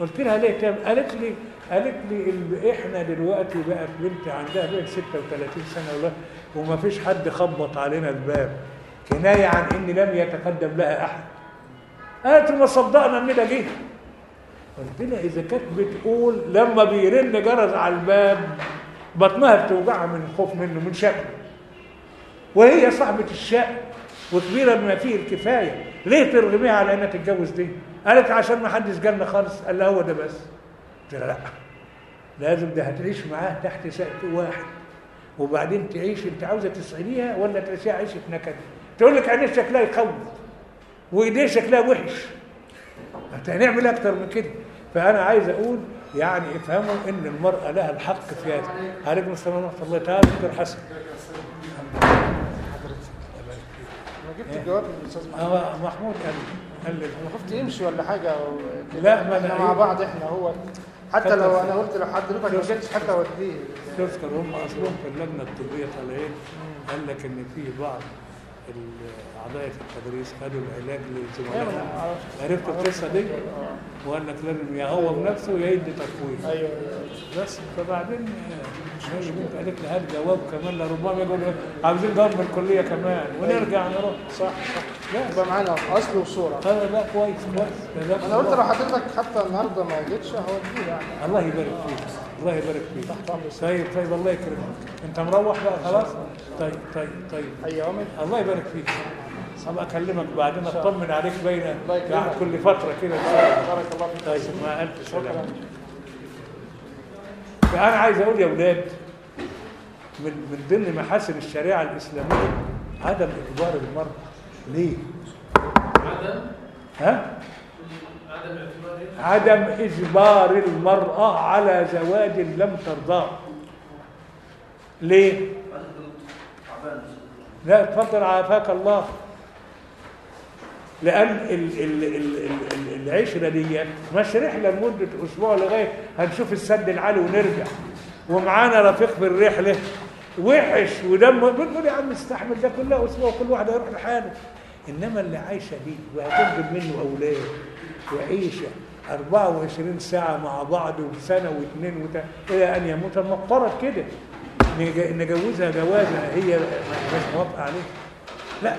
قلت لها ليه تاني قالت لي قالت لي إحنا دلوقتي بقت بنتي عندها بقت 36 سنة ولا وما فيش حد خبط علينا الباب. كناية عن ان لم يتقدم لها أحد. قالت ما صدقنا إن ده جه. لها إذا كانت بتقول لما بيرن جرس على الباب بطنها بتوجعها من الخوف منه من شكله وهي صاحبة الشأن وكبيرة بما فيه الكفاية. ليه ترغميها على إنها تتجوز دي؟ قالت عشان ما حدش جالنا خالص. قال لها هو ده بس. قلت لها لأ. لازم ده هتعيش معاه تحت سقف واحد. وبعدين تعيش أنت عاوزة تسعديها ولا تعيشيها عيشه نكد؟ تقول لك عينيه شكلها يخوف. وإيديه شكلها وحش. هنعمل أكتر من كده؟ فأنا عايز أقول يعني افهموا إن المرأة لها الحق في هذا. عليكم السلام ورحمة الله تعالى. دكتور حسن. جبت الجواب من الأستاذ محمود. هو محمود قال قال لي. أنا خفت يمشي ولا حاجة و-. لا، ما إحنا مع إيه؟ بعض إحنا هو. حتى لو. أنا قلت لو حضرتك ما جيتش حتى أوديه. تذكر هم اصلهم في اللجنة الطبية طالعين. قال لك إن في بعض ال- أعضاء التدريس خدوا العلاج أيوة، لزملائهم أنا عرفت. القصة دي؟ وقال لك لازم يا هو بنفسه يا يدي تفويض أيوه. بس فبعدين آه، هي بنت قالت لي هات جواب كمان لربما يقولوا عاوزين جواب من الكلية كمان ونرجع نروح. صح صح. لا يبقى معانا أصل وصورة. هذا لا كويس كويس. أنا قلت. لو حضرتك حتى النهارده ما جيتش هوديه يعني. الله يبارك فيك الله يبارك فيك. طيب طيب الله يكرمك. أنت مروح بقى خلاص؟ طيب طيب طيب. الله يبارك فيك. هبقى أكلمك بعدين أطمن عليك بين. بعد كل فترة كده إن شاء الله. بارك الله فيك. طيب مع ألف سلامه شكرا. فانا عايز أقول يا أولاد من من ضمن محاسن الشريعة الإسلامية عدم إجبار المراه ليه؟ عدم؟ ها؟ عدم اعتباره عدم إجبار المرأة على زواج لم ترضاه ليه؟ لا اتفضل عافاك الله. لأن ال ال ال ال ال العشرة دي مش رحله لمدة أسبوع لغاية هنشوف السد العالي ونرجع. ومعانا رفيق في الرحلة. وحش ودم بنقول يا عم استحمل ده كله أسبوع كل واحد هيروح لحاله. إنما اللي عايشة دي وهتنجب منه أولاد وعيشة 24 ساعة مع بعض وسنة واثنين وت... إلى أن يموت. المفترض كده. نج- نجوزها جوازه هي مش موافقه عليه لا.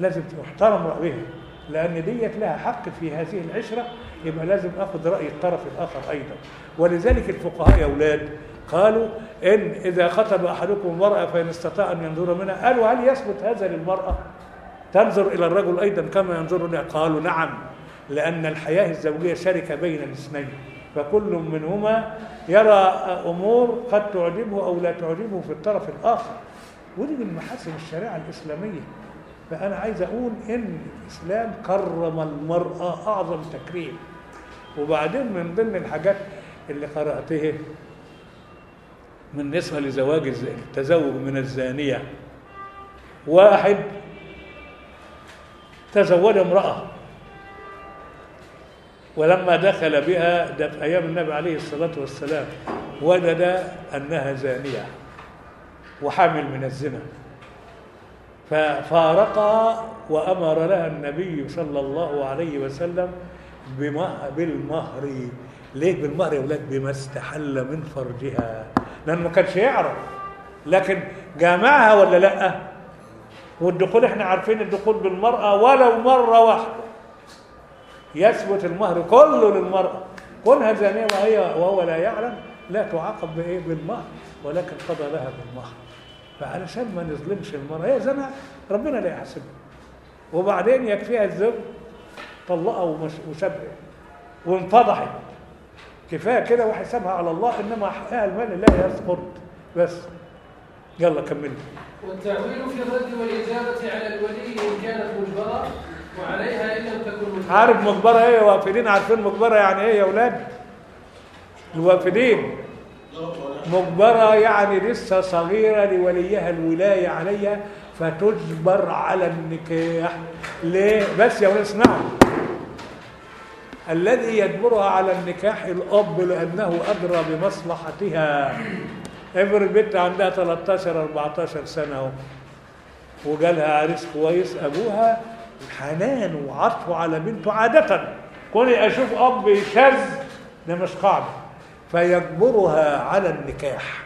لازم محترم رأيها لأن ديت لها حق في هذه العشرة يبقى لازم أخذ رأي الطرف الآخر أيضا. ولذلك الفقهاء يا أولاد قالوا إن إذا خطب أحدكم المرأة فإن استطاع أن ينظر منها قالوا هل يثبت هذا للمرأة؟ تنظر إلى الرجل أيضا كما ينظر إليها قالوا نعم لأن الحياة الزوجية شركة بين الاثنين فكل منهما يرى أمور قد تعجبه أو لا تعجبه في الطرف الآخر. ودي من محاسن الشريعة الإسلامية. فأنا عايز أقول إن الإسلام كرم المرأة أعظم تكريم. وبعدين من ضمن الحاجات اللي قرأتها بالنسبة لزواج التزوج من الزانية. واحد تزوج امرأة. ولما دخل بها ده في أيام النبي عليه الصلاة والسلام وجد أنها زانية وحامل من الزنا. ففارقها وأمر لها النبي صلى الله عليه وسلم بالمهر. ليه بالمهر يا ولاد؟ بما استحل من فرجها. لأنه ما كانش يعرف. لكن جامعها ولا لأ؟ والدخول إحنا عارفين الدخول بالمرأة ولو مرة واحدة. يثبت المهر كله للمرأة. كونها زانية وهي وهو لا يعلم. لا تعاقب بإيه؟ بالمهر. ولكن قضى لها بالمهر. فعلشان ما نظلمش المرأة. هي زنا ربنا لا يحاسبها وبعدين يكفيها الزوج طلقها ومش- وسابها وانفضحت كفاية كده وحسابها على الله إنما حقها المال لا يسقط. بس يلا كملوا والتأويل في الرد والإجابة على الولي إن كانت مجبرة وعليها إن لم تكن مجبرة. عارف مجبرة إيه؟ وافدين عارفين مجبرة يعني إيه يا أولاد؟ الوافدين مجبرة يعني لسه صغيرة لوليها الولاية عليها فتجبر على النكاح. ليه؟ بس يا ولاد اسمعوا. الذي يجبرها على النكاح الأب لأنه أدرى بمصلحتها. افرض بنت عندها 13 14 سنة وجالها عريس كويس أبوها حنان وعطفه على بنته عادة. كوني أشوف أب شاذ ده مش قاعدة. فيجبرها على النكاح.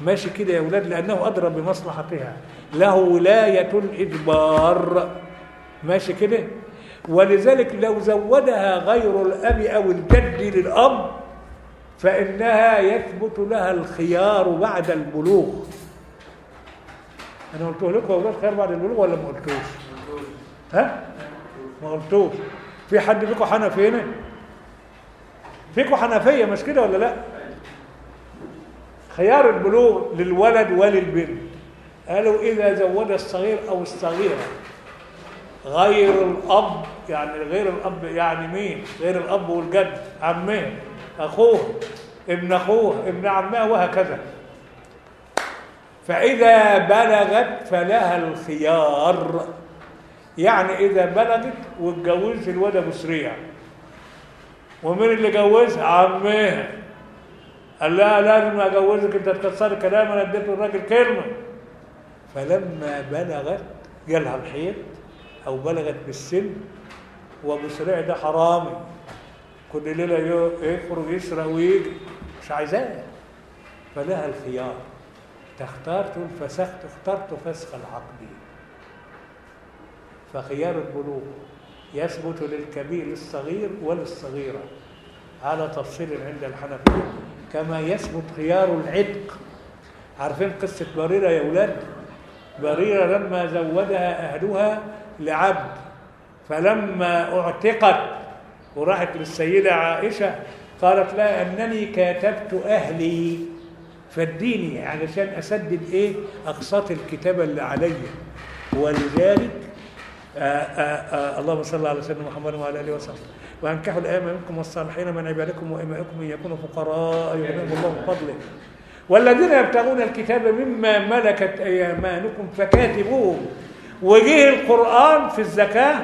ماشي كده يا ولاد لأنه أدرى بمصلحتها. له ولاية الاجبار ماشي كده؟ ولذلك لو زودها غير الأب أو الجد للأب فإنها يثبت لها الخيار بعد البلوغ. أنا قلت لكم يا أولاد خير بعد البلوغ ولا ما قلتوش. ها؟ ما قلتوش. في حد فيكم حنفي هنا؟ فيكم حنفية مش كده ولا لا؟ خيار البلوغ للولد وللبنت. قالوا إذا زوج الصغير أو الصغيرة. غير الأب يعني غير الأب يعني مين؟ غير الأب والجد. عمه أخوه ابن أخوه ابن عمه وهكذا. فإذا بلغت فلها الخيار. يعني إذا بلغت واتجوزت الواد أبو سريع ومين اللي جوزها؟ عمها. قال لها لازم أجوزك أنت تكسري كلام أنا اديت الراجل كلمة. فلما بلغت جالها الحيض أو بلغت بالسن وأبو سريع ده حرامي. كل ليلة يو- يخرج يسرق ويجي. مش عايزاه. فلها الخيار. تختار تقول فسخت اخترت فسخ العقد. فخيار البلوغ. يثبت للكبير للصغير وللصغيرة على تفصيل عند الحنفية. كما يثبت خيار العتق. عارفين قصة بريرة يا ولاد؟ بريرة لما زودها أهلها لعبد فلما اعتقت وراحت للسيدة عائشة قالت لها أنني كاتبت أهلي فاديني علشان أسدد إيه؟ أقساط الكتابة اللي عليا. ولذلك اللهم صل على سيدنا محمد وعلى آله وصحبه. وأنكحوا الأيام منكم والصالحين من عبادكم وإمائكم إن يكونوا فقراء يغنيهم الله من فضله. والذين يبتغون الكتاب مما ملكت أيمانكم فكاتبوهم وجه القرآن في الزكاة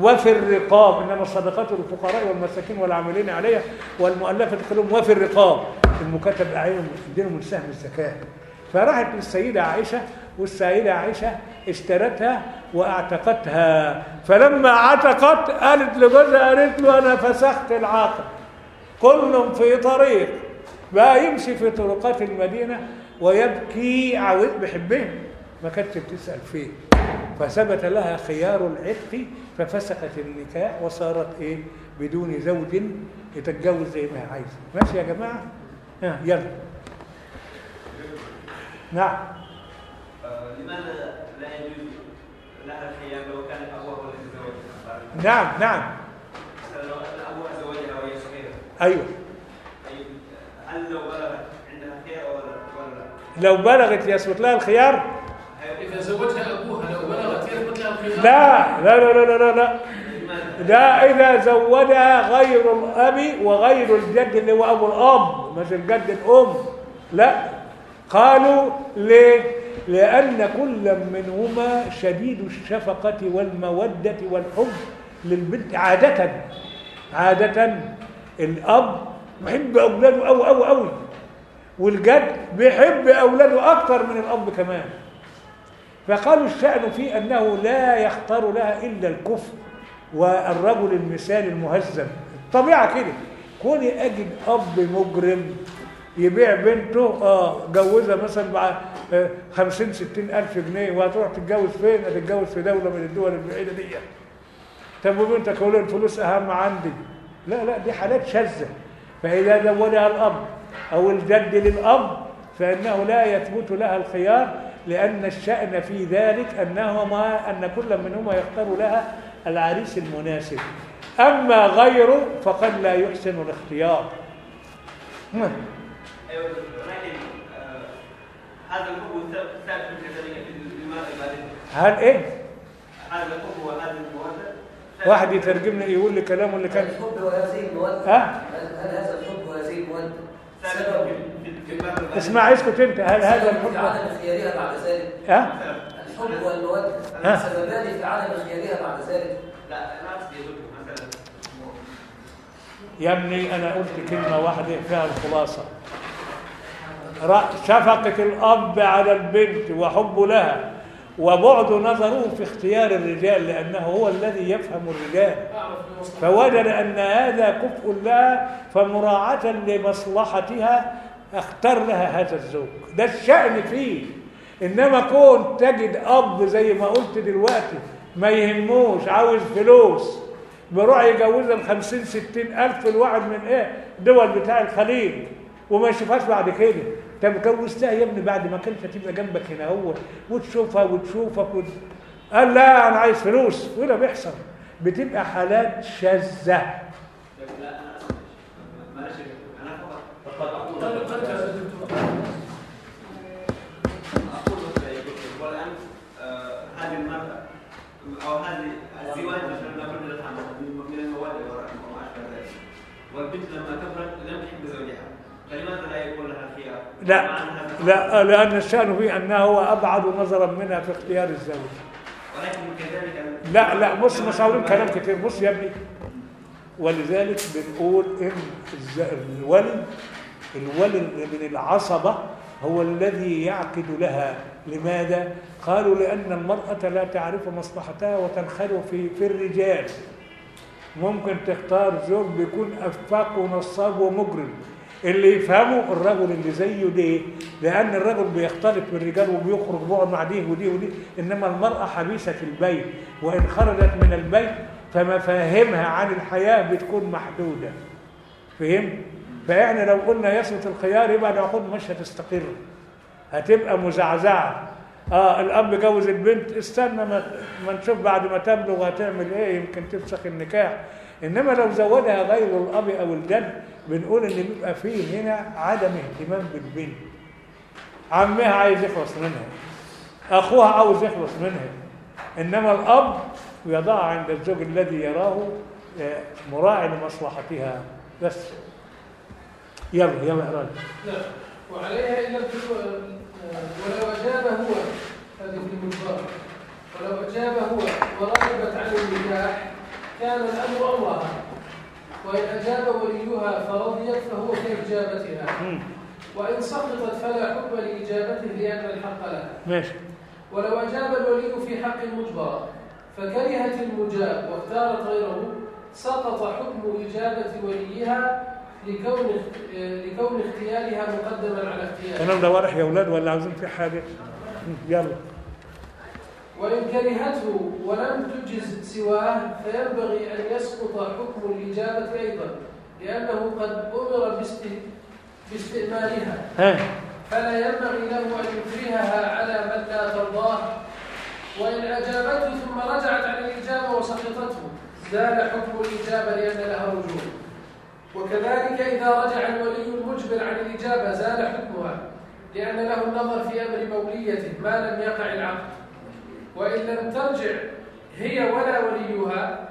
وفي الرقاب. إنما الصدقات للفقراء والمساكين والعاملين عليها والمؤلفة قلوبهم وفي الرقاب. المكاتب اعينهم يدينهم من سهم الزكاة. فراحت للسيدة عائشة والسيده عائشة اشترتها وأعتقتها. فلما عتقت قالت لجوزها قالت له أنا فسخت العقد كل في طريق بقى يمشي في طرقات المدينة ويبكي عاوز بحبهم ما كانتش بتسأل فيه. فثبت لها خيار العتق ففسخت النكاح وصارت إيه؟ بدون زوج يتجوز زي ما هي عايزة. ماشي يا جماعة؟ ها يلا. نعم. آه، لماذا لا يجوز لها الخيار لو كان أبوها هو الذي زوجها؟ نعم نعم. لو أبوها زوجها وهي صغيرة. أيوه. طيب هل لو بلغت عندها خيار ولا لا؟ لو بلغت يثبت لها الخيار؟ إذا زوجها أبوها لو بلغت يثبت لها الخيار؟ لا لا لا لا لا, لا. إذا زودها غير الأب وغير الجد اللي هو أبو الأب مش الجد الأم. لا. قالوا ليه؟ لأن كل منهما شديد الشفقة والمودة والحب للبنت. عادة عادة الأب بيحب أولاده أوي أوي أوي والجد بيحب أولاده أكتر من الأب كمان. فقالوا الشأن في أنه لا يختار لها إلا الكفر والرجل المثالي المهذب. الطبيعة كده كوني أجد أب مجرم يبيع بنته آه جوزها مثلا آه، 50 60 ألف جنيه وهتروح تتجوز فين؟ هتتجوز في دولة من الدول البعيدة دي. طب وبنتك يقول الفلوس أهم عندي؟ لا لا دي حالات شاذة. فإذا زودها الأب أو الجد للأب فإنه لا يثبت لها الخيار لأن الشأن في ذلك أنهما أن كل منهما يختار لها العريس المناسب. أما غيره فقد لا يحسن الاختيار. هذا الحب كذلك في المال البالغ هل إيه؟ هذا الحب وهذه الموده ثابت. واحد يترجم لي يقول لي كلامه اللي كان الحب وهذه المودة ها؟ هل هذا الحب وهذه المودة ثابت سبب. اسمع اسكت أنت هل هذا الحب عدم خيارها بعد ذلك ها؟ الحب والمودة؟ سببان في عدم خيارها بعد ذلك لا يا دكتور مثلا يا ابني أنا قلت كلمة واحدة فيها الخلاصة شفقة الأب على البنت وحبه لها وبعد نظره في اختيار الرجال لأنه هو الذي يفهم الرجال. فوجد أن هذا كفء لها فمراعاة لمصلحتها اختار لها هذا الزوج. ده الشأن فيه. إنما كون تجد أب زي ما قلت دلوقتي ما يهموش عاوز فلوس بيروح يجوزها ب 50 60 ألف الواحد من إيه؟ دول بتاع الخليج وما يشوفهاش بعد كده. طب جوزتها يا ابني بعد ما كانت هتبقى جنبك هنا هو. وتشوفها وتشوفك وت... قال لا أنا عايز فلوس. وده بيحصل. بتبقى حالات شاذة. ذلك والبنت لما كبرت لم تحب زوجها. فلماذا لا يكون لها خيار؟ لا أنها- لا لأن الشأن فيه أنه هو أبعد نظرا منها في اختيار الزوج. ولكن كذلك لا لا بص مش هقول كلام كتير بص يا ابني. ولذلك بنقول إن الولي الولي من العصبة هو الذي يعقد لها. لماذا؟ قالوا لأن المرأة لا تعرف مصلحتها وتنخلو في في الرجال. ممكن تختار زوج بيكون أفاق ونصاب ومجرم. اللي يفهمه الرجل اللي زيه ليه؟ لأن الرجل بيختلط بالرجال وبيخرج بيقعد مع دي ودي ودي إنما المرأة حبيسة في البيت وإن خرجت من البيت فمفاهيمها عن الحياة بتكون محدودة فهم؟ فإحنا لو قلنا يثبت الخيار يبقى العقود مش هتستقر هتبقى مزعزعة آه الأب جوز البنت استنى ما, ما نشوف بعد ما تبلغ هتعمل إيه يمكن تفسخ النكاح إنما لو زودها غير الأب أو الجد بنقول إن بيبقى فيه هنا عدم اهتمام بالبنت. عمها عايز يخلص منها. أخوها عاوز يخلص منها. إنما الأب يضع عند الزوج الذي يراه آه، مراعي لمصلحتها بس. يلا يلا اقرا نعم. وعليها لم تكن ولو أجاب هو هذه ولو أجاب هو ورغبت عن النكاح كان الأمر أمرها. وإن أجاب وليها فرضيت فهو كإجابتها مم. وإن سقطت فلا حكم لإجابته لأن الحق لها. ماشي. ولو أجاب الولي في حق المجبر فكرهت المجاب واختارت غيره سقط حكم إجابة وليها لكون لكون اختيارها مقدما على اختياره. الكلام ده واضح يا أولاد ولا عاوزين في حاجة. يلا. وإن كرهته ولم تجز سواه فينبغي أن يسقط حكم الإجابة أيضا لأنه قد أمر باست- باستئمالها ها. فلا ينبغي له أن يكرهها على من لا ترضاه. وإن أجابته ثم رجعت عن الإجابة وسقطته زال حكم الإجابة لأن لها رجوع. وكذلك إذا رجع الولي المجبر عن الإجابة زال حكمها لأن له النظر في أمر موليته ما لم يقع العقد. وإن لم ترجع هي ولا وليها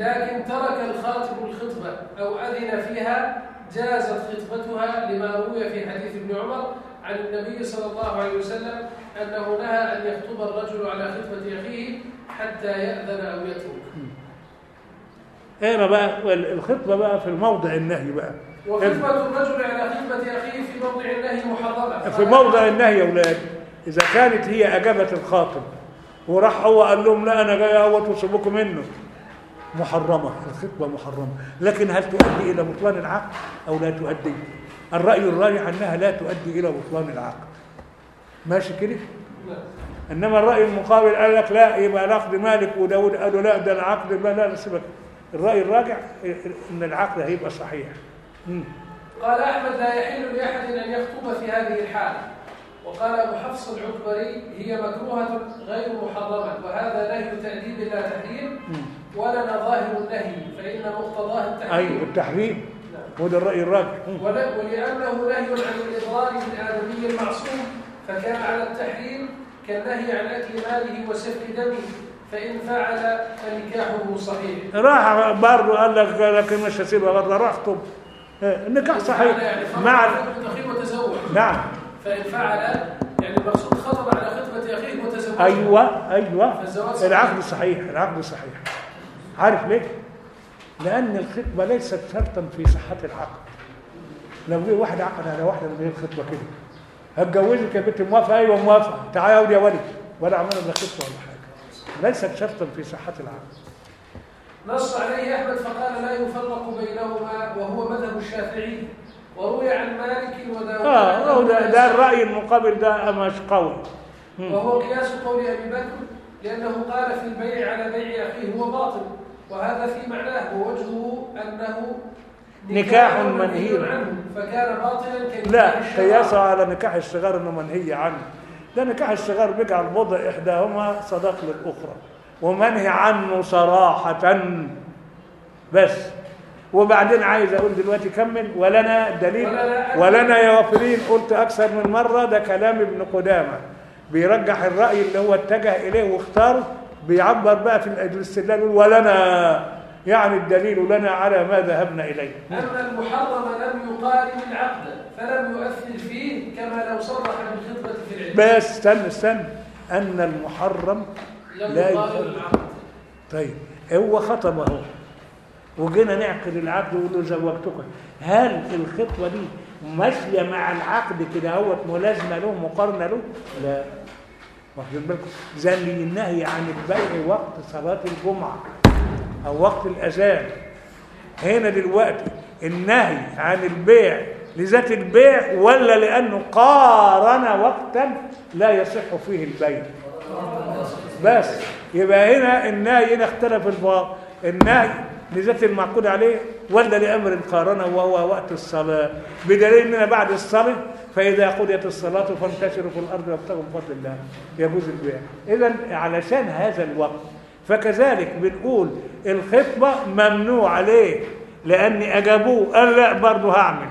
لكن ترك الخاطب الخطبة أو أذن فيها جازت خطبتها لما روي في حديث ابن عمر عن النبي صلى الله عليه وسلم أنه نهى أن يخطب الرجل على خطبة أخيه حتى يأذن أو يترك. هنا بقى الخطبة بقى في الموضع النهي بقى. وخطبة الرجل على خطبة أخيه في موضع النهي محرمة. في موضع النهي يا أولاد إذا كانت هي أجابت الخاطب. وراح هو قال لهم لا أنا جاي أهوت وسيبكم منه. محرمة الخطبة محرمة. لكن هل تؤدي إلى بطلان العقد أو لا تؤدي؟ الرأي الراجح أنها لا تؤدي إلى بطلان العقد. ماشي كده. إنما الرأي المقابل قال لك لا يبقى العقد مالك وداود قالوا لا ده العقد لا لا سيبك. الرأي الراجع إن العقد هيبقى صحيح. مم. قال أحمد لا يحل لأحد أن يخطب في هذه الحال وقال أبو حفص العكبري هي مكروهة غير محرمة وهذا نهي تأديب لا تحريم ولنا ظاهر النهي فإن مقتضاه التحريم. أيوه التحريم. نعم. وده الرأي الراجح. ولأنه نهي عن الإضرار بالآدمي المعصوم فكان على التحريم كالنهي عن أكل ماله وسفك دمه فإن فعل فنكاحه صحيح. راح برضه قال لك لكن مش هسيبها برضه راح خطب آه، النكاح صحيح. يعني مع نعم. فإن فعل يعني المقصود خطب على خطبة أخيه أيوه أيوه. فالزواج صحيح. العقد صحيح. العقد صحيح. عارف ليه؟ لأن الخطبة ليست شرطا في صحة العقد. لو جه واحد عقد على واحدة من غير خطبه كده. هتجوزك يا بنت موافقة؟ أيوه موافقة. تعالى يا ولد يا ولد ولا عملنا لا خطبه ولا حاجة. ليست شرطا في صحة العقد. نص عليه أحمد فقال لا يفرق بينهما وهو مذهب الشافعي. وروي عن مالك وداود هو ده, ده الرأي المقابل ده مش قوي. وهو قياس قول أبي بكر لأنه قال في البيع على بيع أخيه هو باطل وهذا في معناه ووجهه أنه نكاح منهي. عنه فكان باطلا كنكاح لا. قياسه على نكاح الصغار إنه منهي عنه. ده نكاح الصغار بيجعل بضع إحداهما صداق للأخرى ومنهي عنه صراحة. بس وبعدين عايز أقول دلوقتي كمل ولنا دليل ولنا- يا وافرين قلت أكثر من مرة ده كلام ابن قدامة. بيرجح الرأي اللي هو اتجه إليه واختاره بيعبر بقى في الاستدلال ولنا. يعني الدليل لنا على ما ذهبنا إليه. أما المحرم لم يقارن العقد فلم يؤثر فيه كما لو صرح بالخطبة في العلم. بس استنى استنى. أن المحرم لم لا يقارن. العقد طيب هو خطب اهو وجينا نعقد العقد ونقول له هل الخطبه دي ماشية مع العقد كده أهوت ملازمة له مقارنة له؟ لا. واخدين بالكم؟ زي النهي عن البيع وقت صلاة الجمعة أو وقت الأذان. هنا دلوقتي النهي عن البيع لذات البيع ولا لأنه قارن وقتا لا يصح فيه البيع. بس يبقى هنا النهي هنا اختلف البعض النهي لذات المعقود عليه ولا لأمر قارنه وهو وقت الصلاة. بدليل اننا بعد الصلاة فإذا قضيت الصلاة فانتشروا في الأرض وابتغوا من فضل الله. يجوز البيع. اذا علشان هذا الوقت فكذلك بنقول الخطبة ممنوع عليه لأن أجابوه قال لا برضه هعمل.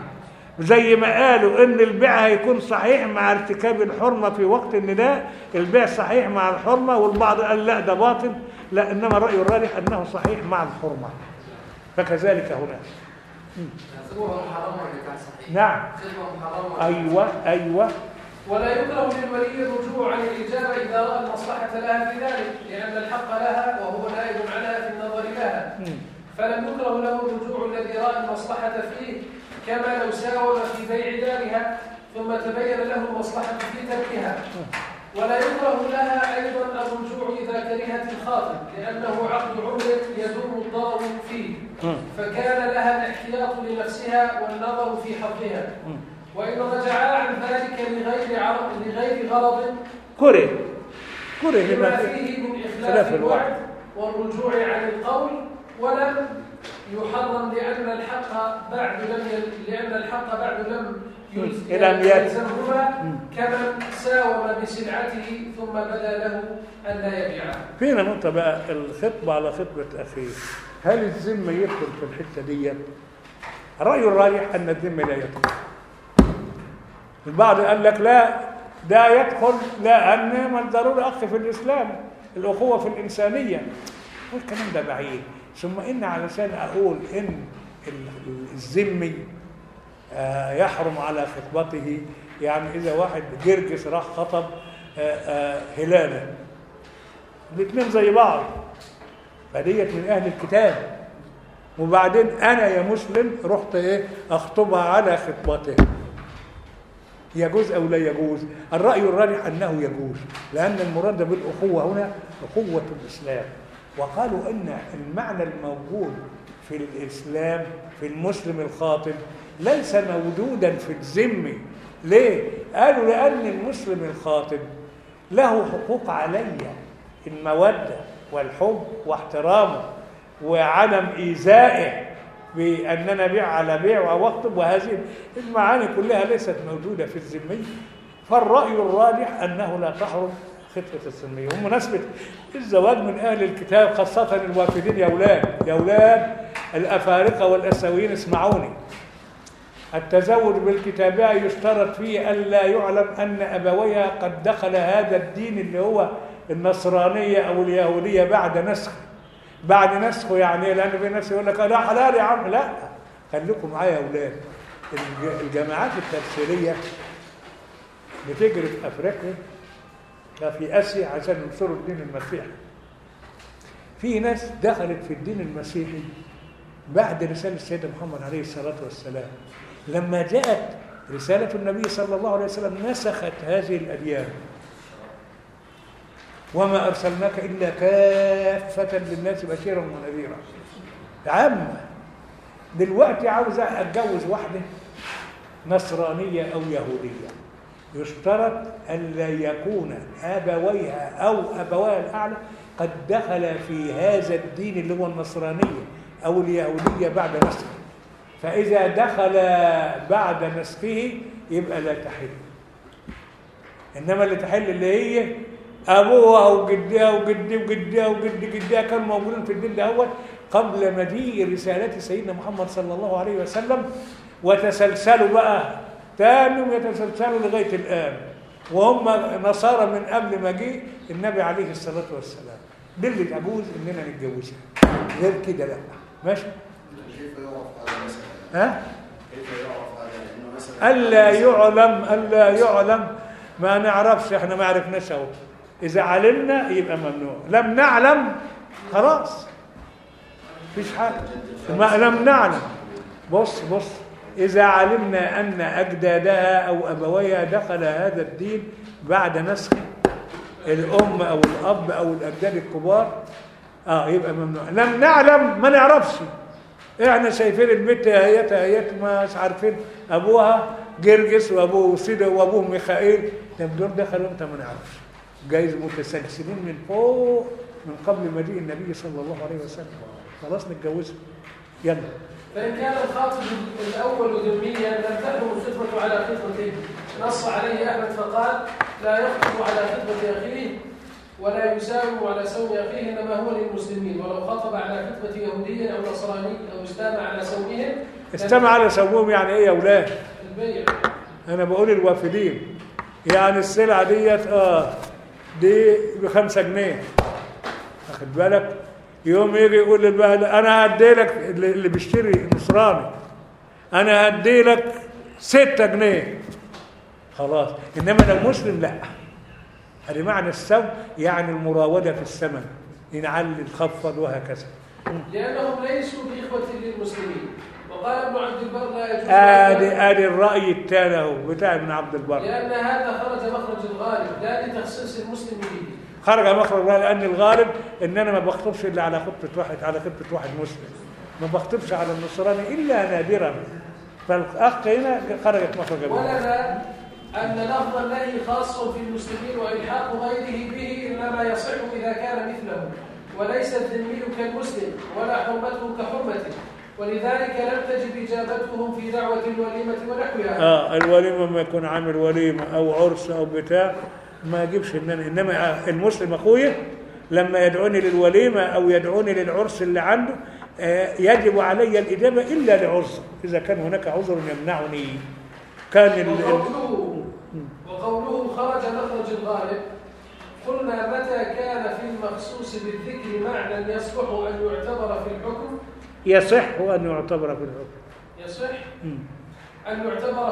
زي ما قالوا إن البيع هيكون صحيح مع ارتكاب الحرمة في وقت النداء. البيع صحيح مع الحرمة والبعض قال لا ده باطل. لا إنما الراي الراجح أنه صحيح مع الحرمة. فكذلك هنا. نعم. أيوه أيوه. ولا يكره للولي الرجوع عن الإجابة إذا رأى المصلحة لها في ذلك لأن الحق لها وهو نائب عنها في النظر لها. فلم يكره له الرجوع الذي رأى المصلحة فيه كما لو ساوم في بيع دارها ثم تبين له المصلحة في تركها. ولا يكره لها أيضا الرجوع إذا كرهت الخاطب لأنه عقد عمر يدوم الضرر فيه. فكان لها الاحتياط لنفسها والنظر في حظها مم. وإن رجعا عن ذلك لغير عرض لغير غرض كره كره لما فيه من خلاف إخلاف الوعد. والرجوع عن القول ولم يحرم لأن الحق بعد لم لأن الحق بعد لم يلز- لم يل- يلزمهما كمن ساوم بسلعته ثم بدا له أن لا يبيعها فينا نقطة بقى الخطبة على خطبة أخيه هل الذمة يدخل في الحتة دي؟ الرأي الراجح أن الذمة لا يدخل. البعض قال لك لا ده يدخل لأن ما ضروري أخ في الإسلام. الأخوة في الإنسانية. والكلام ده بعيد. ثم إن علشان أقول إن ال- الذمي يحرم على خطبته. يعني إذا واحد جرجس راح خطب آه، آه، هلالة. الاثنين زي بعض. فديت من أهل الكتاب. وبعدين أنا يا مسلم رحت إيه أخطبها على خطبته. يجوز أو لا يجوز؟ الرأي الراجح أنه يجوز لأن المراد بالأخوة هنا أخوة الإسلام. وقالوا إن المعنى الموجود في الإسلام في المسلم الخاطب ليس موجودا في الذمي ليه؟ قالوا لأن المسلم الخاطب له حقوق علي المودة والحب واحترامه وعدم إيذائه بأننا بيع على بيع أو أخطب وهذه المعاني كلها ليست موجودة في الذمي. فالرأي الراجح أنه لا تحرم خطبة الذمية ومناسبة الزواج من أهل الكتاب خاصة الوافدين يا أولاد يا أولاد الأفارقة والأساويين اسمعوني. التزوج بالكتابية يشترط فيه ألا يعلم أن أبويها قد دخل هذا الدين اللي هو النصرانية أو اليهودية بعد نسخ بعد نسخه يعني إيه؟ لأن في ناس يقول لك لا حلال يا عم. لا خليكم معايا يا أولاد. الج- الجامعات التفسيرية بتجري في أفريقيا في آسيا عشان ينصروا الدين المسيحي. في ناس دخلت في الدين المسيحي بعد رسالة سيدنا محمد عليه الصلاة والسلام. لما جاءت رسالة النبي صلى الله عليه وسلم نسخت هذه الأديان. وما أرسلناك إلا كافة للناس بشيرا ونذيرا. عم دلوقتي عاوز أتجوز واحدة نصرانية أو يهودية. يشترط ألا يكون أبويها أو أبويها الأعلى قد دخل في هذا الدين اللي هو النصرانية أو اليهودية بعد نسخه فإذا دخل بعد نسخه يبقى لا تحل. إنما اللي تحل اللي هي أبوها وجدها وجدي وجدها وجد جدها كانوا موجودين في الدين دهوت قبل مجيء رسالة سيدنا محمد صلى الله عليه وسلم وتسلسلوا بقى. تاني ويتسلسلوا لغاية الآن. وهم نصارى من قبل مجيء النبي عليه الصلاة والسلام. دي اللي تجوز إننا نتجوزها. غير كده لا. ماشي؟ ها؟ ألا يعلم ألا يعلم. ما نعرفش إحنا ما عرفناش اهو إذا علمنا يبقى ممنوع. لم نعلم خلاص. مفيش حاجة. ما لم نعلم. بص بص. إذا علمنا أن أجدادها أو أبويها دخل هذا الدين بعد نسخ الأم أو الأب أو الأجداد الكبار آه يبقى ممنوع. لم نعلم ما نعرفش. إحنا شايفين البنت هيت هيت مش عارفين. أبوها جرجس وابوه سيده وابوه ميخائيل. طب دول دخلوا إمتى؟ ما نعرفش. جايز متسلسلين من فوق من قبل مجيء النبي صلى الله عليه وسلم. خلاص نتجوزها. يلا. فإن كان الخاطب الأول ذميا لم تحرم الخطبة على خطبته نص عليه أحمد فقال لا يخطب على خطبة أخيه. ولا يساوم على سوم أخيه إنما هو للمسلمين. ولو خطب على خطبة يهودي أو نصراني أو استمع على سومهم استمع على سموم يعني إيه يا أولاد؟ البيع. أنا بقول الوافدين يعني السلعة ديت آه دي بخمسة جنيه. واخد بالك؟ يوم يجي يقول للبهل أنا هدي لك اللي بيشتري نصراني أنا هدي لك ستة جنيه. خلاص. إنما أنا مسلم لا. هذه معنى السوم يعني المراودة في الثمن ينعلي نخفض وهكذا. لأنهم ليسوا بإخوة للمسلمين. وقال ابن عبد البر لا يجوز. ادي ادي الرأي الثاني اهو بتاع ابن عبد البر. لأن هذا خرج مخرج الغالب لا لتخصيص المسلم به خرج مخرج بقى لأن الغالب ان أنا ما بخطبش إلا على خطبة واحد على خطبة واحد مسلم. ما بخطبش على النصراني إلا نادرا. فالأخ هنا خرجت مخرج الغالب. ولنا أن لفظ النهي خاص في المسلمين وإلحاق غيره به إنما يصح إذا كان مثله وليس الذمي كالمسلم ولا حرمته كحرمته. ولذلك لم تجب إجابتهم في دعوة الوليمة ونحوها. آه الوليمة لما يكون عامل وليمه أو عرس أو بتاع ما أنا إنما آه، المسلم اخويا لما يدعوني للوليمة أو يدعوني للعرس اللي عنده آه، يجب علي الإجابة إلا لعذر إذا كان هناك عذر يمنعني. كان ال- وقوله خرج مخرج الغالب. قلنا متى كان في المخصوص بالذكر معنى يصلح أن يعتبر في الحكم؟ يصح أن يعتبر في الحكم. يصح. أن يعتبر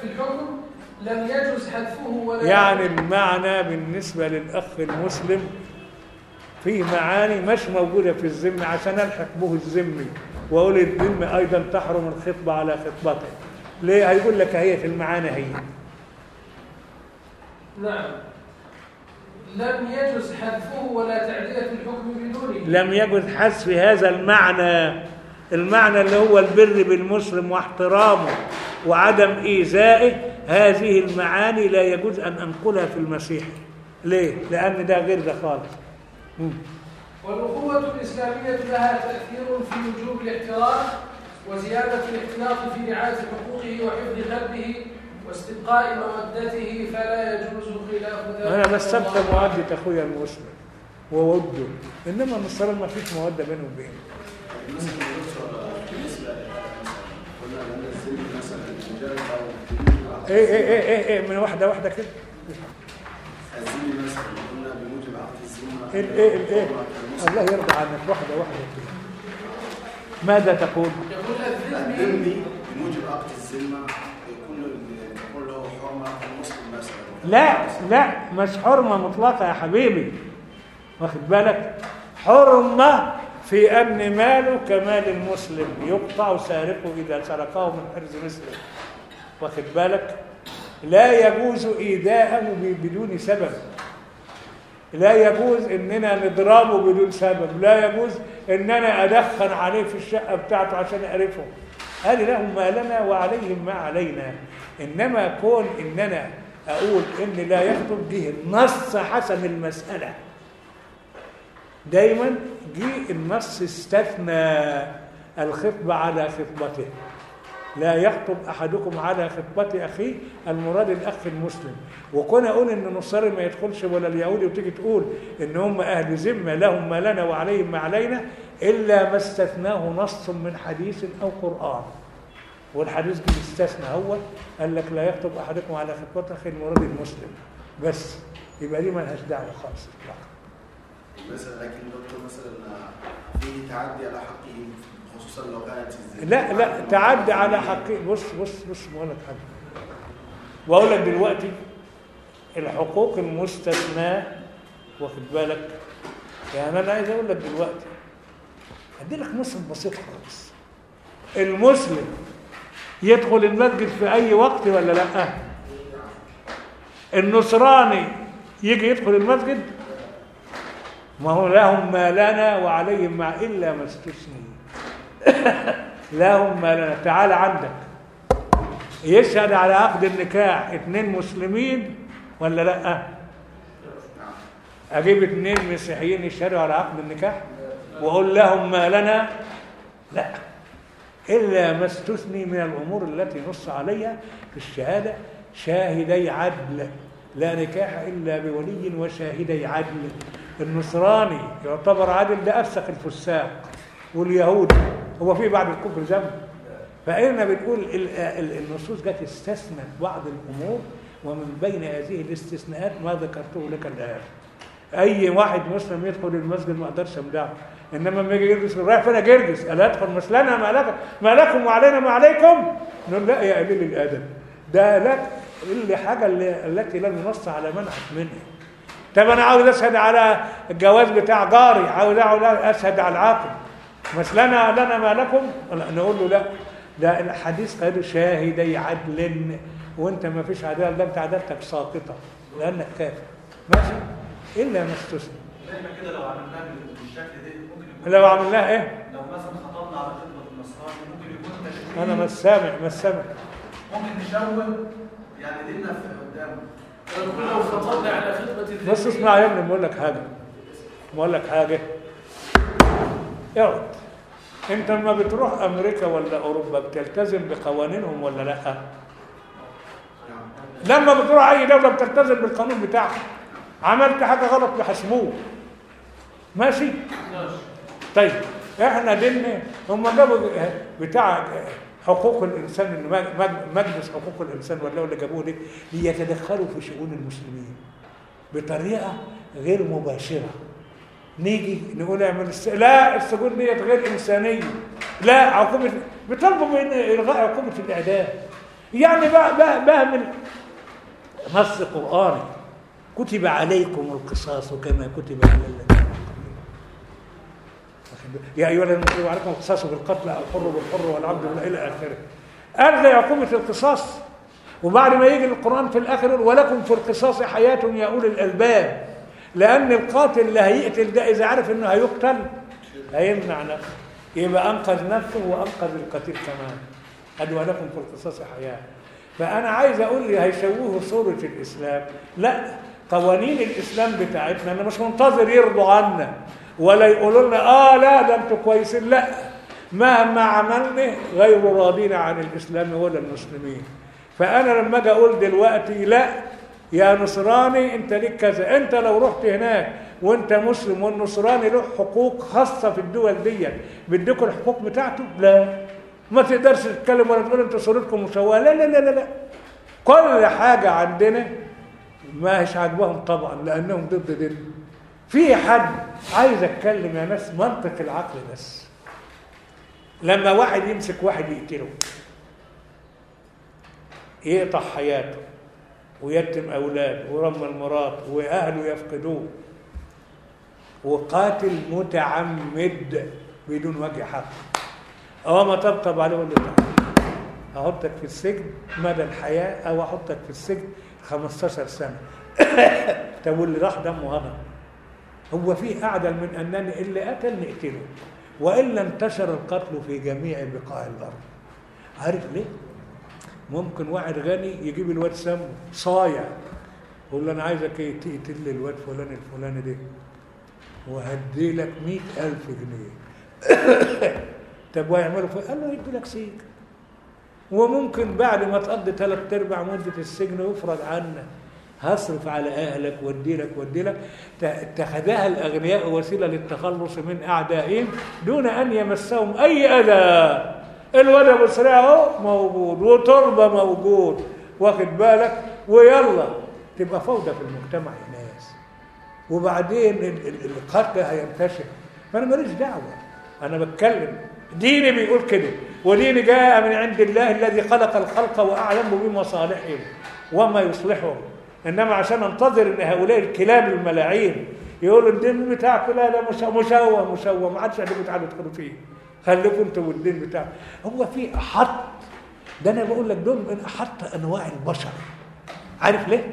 في الحكم؟ لم يجوز حذفه ولا يعني المعنى بالنسبة للأخ المسلم فيه معاني مش موجودة في الذمة عشان ألحق به الذمي وأقول الذمة أيضا تحرم الخطبة على خطبته. ليه؟ هيقول لك هي في المعاني هي. نعم لم يجوز حذفه ولا تعدية الحكم بدونه لم يجد حذف هذا المعنى المعنى اللي هو البر بالمسلم واحترامه وعدم إيذائه هذه المعاني لا يجوز أن أنقلها في المسيح ليه؟ لأن ده غير ده خالص. والأخوة الإسلامية لها تأثير في وجوب الاحترام وزيادة الاحتياط في رعاية حقوقه وحفظ قلبه واستبقاء مودته فلا يجوز خلاف ذلك. أنا أعلم. مودة أخويا المسلم ووده. إنما النصارى ما فيش مودة بينهم وبينه. إيه إيه إيه إيه, إيه من واحدة واحدة كده. الذم مثلا قلنا بموجب عقد إيه إيه إيه. الله يرضى عنك واحدة واحدة كده. ماذا تقول؟ يقول الذمي الذمي بموجب عقد الذمة يكون تكون له حرمه المسلم مثلا لا لا مش حرمة مطلقة يا حبيبي. واخد بالك؟ حرمة في أمن ماله كمال المسلم. يقطع سارقه إذا سرقه من حرز مسلم. واخد بالك؟ لا يجوز إيذاءه ب- بدون سبب. لا يجوز إننا نضربه بدون سبب. لا يجوز إننا أدخن عليه في الشقة بتاعته عشان اعرفه هذه لهم ما لنا وعليهم ما علينا. إنما كون إننا أقول إن لا يخطب دي النص حسم المسألة. دايما جه النص استثنى الخطبه على خطبته. لا يخطب أحدكم على خطبة أخيه المراد الأخ المسلم. وكون أقول إن النصارى ما يدخلش ولا اليهودي وتيجي تقول إن هم أهل ذمة لهم ما لنا وعليهم ما علينا إلا ما استثناه نص من حديث أو قرآن. والحديث دي استثنى هو قال لك لا يخطب أحدكم على خطبة اخيه المراد المسلم بس يبقى دي مالهاش دعوة خالص اطلاقا. مثلا لكن دكتور مثلا في تعدي على حقه خصوصا لو كانت لا لا تعدي على حقي بص بص بص بقول لك حاجة. وأقول لك دلوقتي الحقوق المستثناة واخد بالك؟ يعني أنا عايز أقول لك دلوقتي ادي لك مثل بسيط خالص. المسلم يدخل المسجد في أي وقت ولا لأ؟ النصراني يجي يدخل المسجد؟ ما هو لهم ما لنا وعليهم ما إلا ما استثني. لهم ما لنا. تعال عندك. يشهد على عقد النكاح اتنين مسلمين ولا لأ؟ أجيب اتنين مسيحيين يشهدوا على عقد النكاح؟ وأقول لهم ما لنا؟ لأ. إلا ما استثني من الأمور التي نص عليها في الشهادة شاهدي عدل لا نكاح إلا بولي وشاهدي عدل. النصراني يعتبر عدل ده أفسق الفساق واليهود هو في بعد الكفر ذنب فإحنا بنقول ال- ال- النصوص جت استثنت بعض الأمور ومن بين هذه الاستثناءات ما ذكرته لك الآن. أي واحد مسلم يدخل المسجد ما أقدرش امدحه إنما لما يجي يجلس رايح فين يا جرجس أدخل مثلنا ما لك ما لكم وعلينا ما عليكم؟ نقول لا يا قليل الأدب. ده لك اللي حاجة اللي التي لم ينص على منعك منها. طب أنا عاوز أشهد على الجواز بتاع جاري. عاوز أشهد على العاقل. مثلنا لنا ما لكم لا، نقول له لا. ده الحديث قال شاهدي عدل. وأنت ما فيش عداله ده انت عدالتك ساقطة. لأنك كافر. ماشي؟ إلا ما استثنى كده لو عملناها بالشكل ده ممكن يكون لو عملناها إيه؟ لو مثلا خطبنا على خطبه النصراني ممكن يكون تشويه أنا مش سامع مش سامع. ممكن نشوه يعني ديننا في قدامه. ونقول لو خطبنا على خطبة بص اسمع يا ابني بقول لك حاجة. بقول لك حاجة. اقعد أنت لما بتروح أمريكا ولا أوروبا بتلتزم بقوانينهم ولا لأ؟ لما بتروح أي دولة بتلتزم بالقانون بتاعها عملت حاجة غلط بيحاسبوك ماشي. طيب إحنا ديننا هم جابوا بتاع حقوق الإنسان مجلس حقوق الإنسان ولا اللي جابوه دي ليتدخلوا في شؤون المسلمين بطريقة غير مباشرة. نيجي نقول اعمل الس... لا السجون ديت غير إنسانية. لا عقوبة بيطالبوا بإن إلغاء عقوبة الإعدام. يعني بقى بقى بعمل نص قرآني كتب عليكم القصاص كما كتب على الذين من قبلكم واخد بالك؟ يا أيها الذين كتب عليكم القصاص بالقتل الحر بالحر والعبد إلى آخره. الغي عقوبه القصاص وبعد ما يجي القرآن في الآخر ولكم في القصاص حياة يا أولي الألباب. لأن القاتل اللي هيقتل ده اذا عرف إنه هيقتل؟ هيمنع نفسه. يبقى أنقذ نفسه وأنقذ القتيل كمان. قال ولكم في القصاص حياة. فأنا عايز أقول لي هيشوهوا صورة الإسلام. لا قوانين الإسلام بتاعتنا أنا مش منتظر يرضوا عنا. ولا يقولوا لنا آه لا ده أنتوا كويسين لا. مهما عملنا غير راضين عن الإسلام ولا المسلمين. فأنا لما أجي أقول دلوقتي لا. يا نصراني أنت ليك كذا. أنت لو رحت هناك وأنت مسلم والنصراني له حقوق خاصة في الدول دي بيديكوا الحقوق بتاعته؟ لا. ما تقدرش تتكلم ولا تقول أنتوا صورتكم مسواه لا لا لا لا لا. كل حاجة عندنا ما هيش عاجباهم طبعا لأنهم ضد دين. في حد عايز اتكلم يا ناس؟ منطق العقل بس. لما واحد يمسك واحد يقتله يقطع حياته ويتم أولاده ورمى المرات وأهله يفقدوه وقاتل متعمد بدون وجه حق. أو ما طبطب عليه ولا أحطك في السجن مدى الحياة أو أحطك في السجن 15 سنة. طب واللي راح دمه هضم. هو في أعدل من أنني اللي قتل نقتله وإلا انتشر القتل في جميع بقاع الأرض. عارف ليه؟ ممكن واحد غني يجيب الواد سمه صايع. يقول له أنا عايزك إيه؟ تقتل لي الواد فلان الفلاني ده. وهدي لك مئة ألف جنيه. طب ويعملوا فيه؟ قال له يدي لك سجن. وممكن بعد ما تقضي ثلاث أرباع مدة السجن يفرض عنك. هصرف على أهلك وادي لك وادي لك ت- اتخذها الأغنياء وسيلة للتخلص من أعدائهم دون أن يمسهم أي أذى. الواد أبو أهو موجود وتربه موجود. واخد بالك؟ ويلا. تبقى فوضى في المجتمع يا ناس. وبعدين ال- ال- القتل هينتشر. فانا ماليش دعوة. أنا بتكلم. ديني بيقول كده. وديني جاء من عند الله الذي خلق الخلق وأعلم بمصالحهم وما يصلحهم. إنما عشان أنتظر إن هؤلاء الكلاب الملاعين يقولوا الدين بتاعك لا لا مش مشوه مشوه. ما عادش عندكم تعالوا تدخلوا فيه. خليكم أنتوا والدين بتاعك هو في أحط ده أنا بقول لك دول من أحط أنواع البشر. عارف ليه؟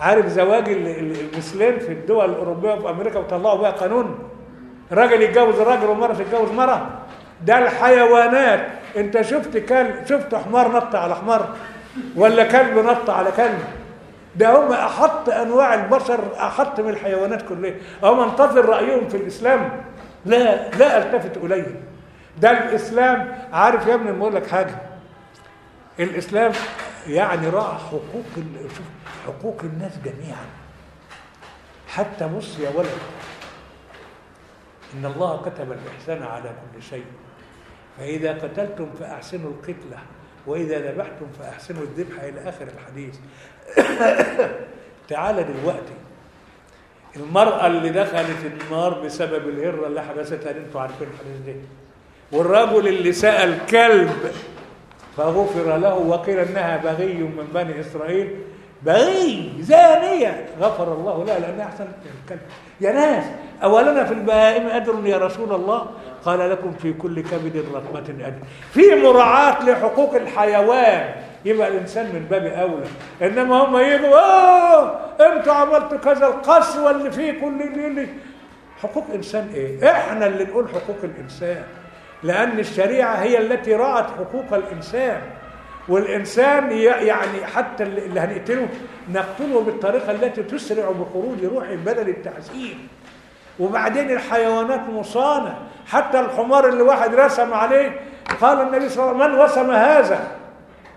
عارف زواج ال- ال- المثلين في الدول الأوروبية وفي أمريكا وطلعوا بقى قانون. راجل يتجوز راجل ومره تتجوز مره ده الحيوانات. أنت شفت كلب شفت حمار نط على حمار؟ ولا كلب نط على كلب؟ ده هم أحط أنواع البشر أحط من الحيوانات كلها. هم انتظر رأيهم في الإسلام. لا لا ألتفت إليه. ده الإسلام عارف يا ابني بقول لك حاجة. الإسلام يعني راعى حقوق حقوق الناس جميعا. حتى بص يا ولد إن الله كتب الإحسان على كل شيء. فإذا قتلتم فأحسنوا القتلة وإذا ذبحتم فأحسنوا الذبح إلى آخر الحديث. تعال دلوقتي. المرأة اللي دخلت النار بسبب الهرة اللي حبستها دي أنتوا عارفين الحديث ده والرجل اللي سأل كلب فغفر له وقيل إنها بغي من بني إسرائيل. بغي زانية. غفر الله لها لأنها أحسنت الكلب. يا ناس اولنا في البهائم اجر يا رسول الله؟ قال لكم في كل كبد رطبة اجر في مراعاة لحقوق الحيوان. يبقى الإنسان من باب أولى. إنما هم يجوا آه أنتوا عملتوا كذا القسوة اللي فيكم اللي اللي, حقوق إنسان إيه؟ إحنا اللي نقول حقوق الإنسان. لأن الشريعة هي التي راعت حقوق الإنسان. والإنسان ي- يعني حتى اللي هنقتله نقتله بالطريقة التي تسرع بخروج روح بدل التعذيب. وبعدين الحيوانات مصانة. حتى الحمار اللي واحد رسم عليه قال النبي صلى الله عليه وسلم من وسم هذا؟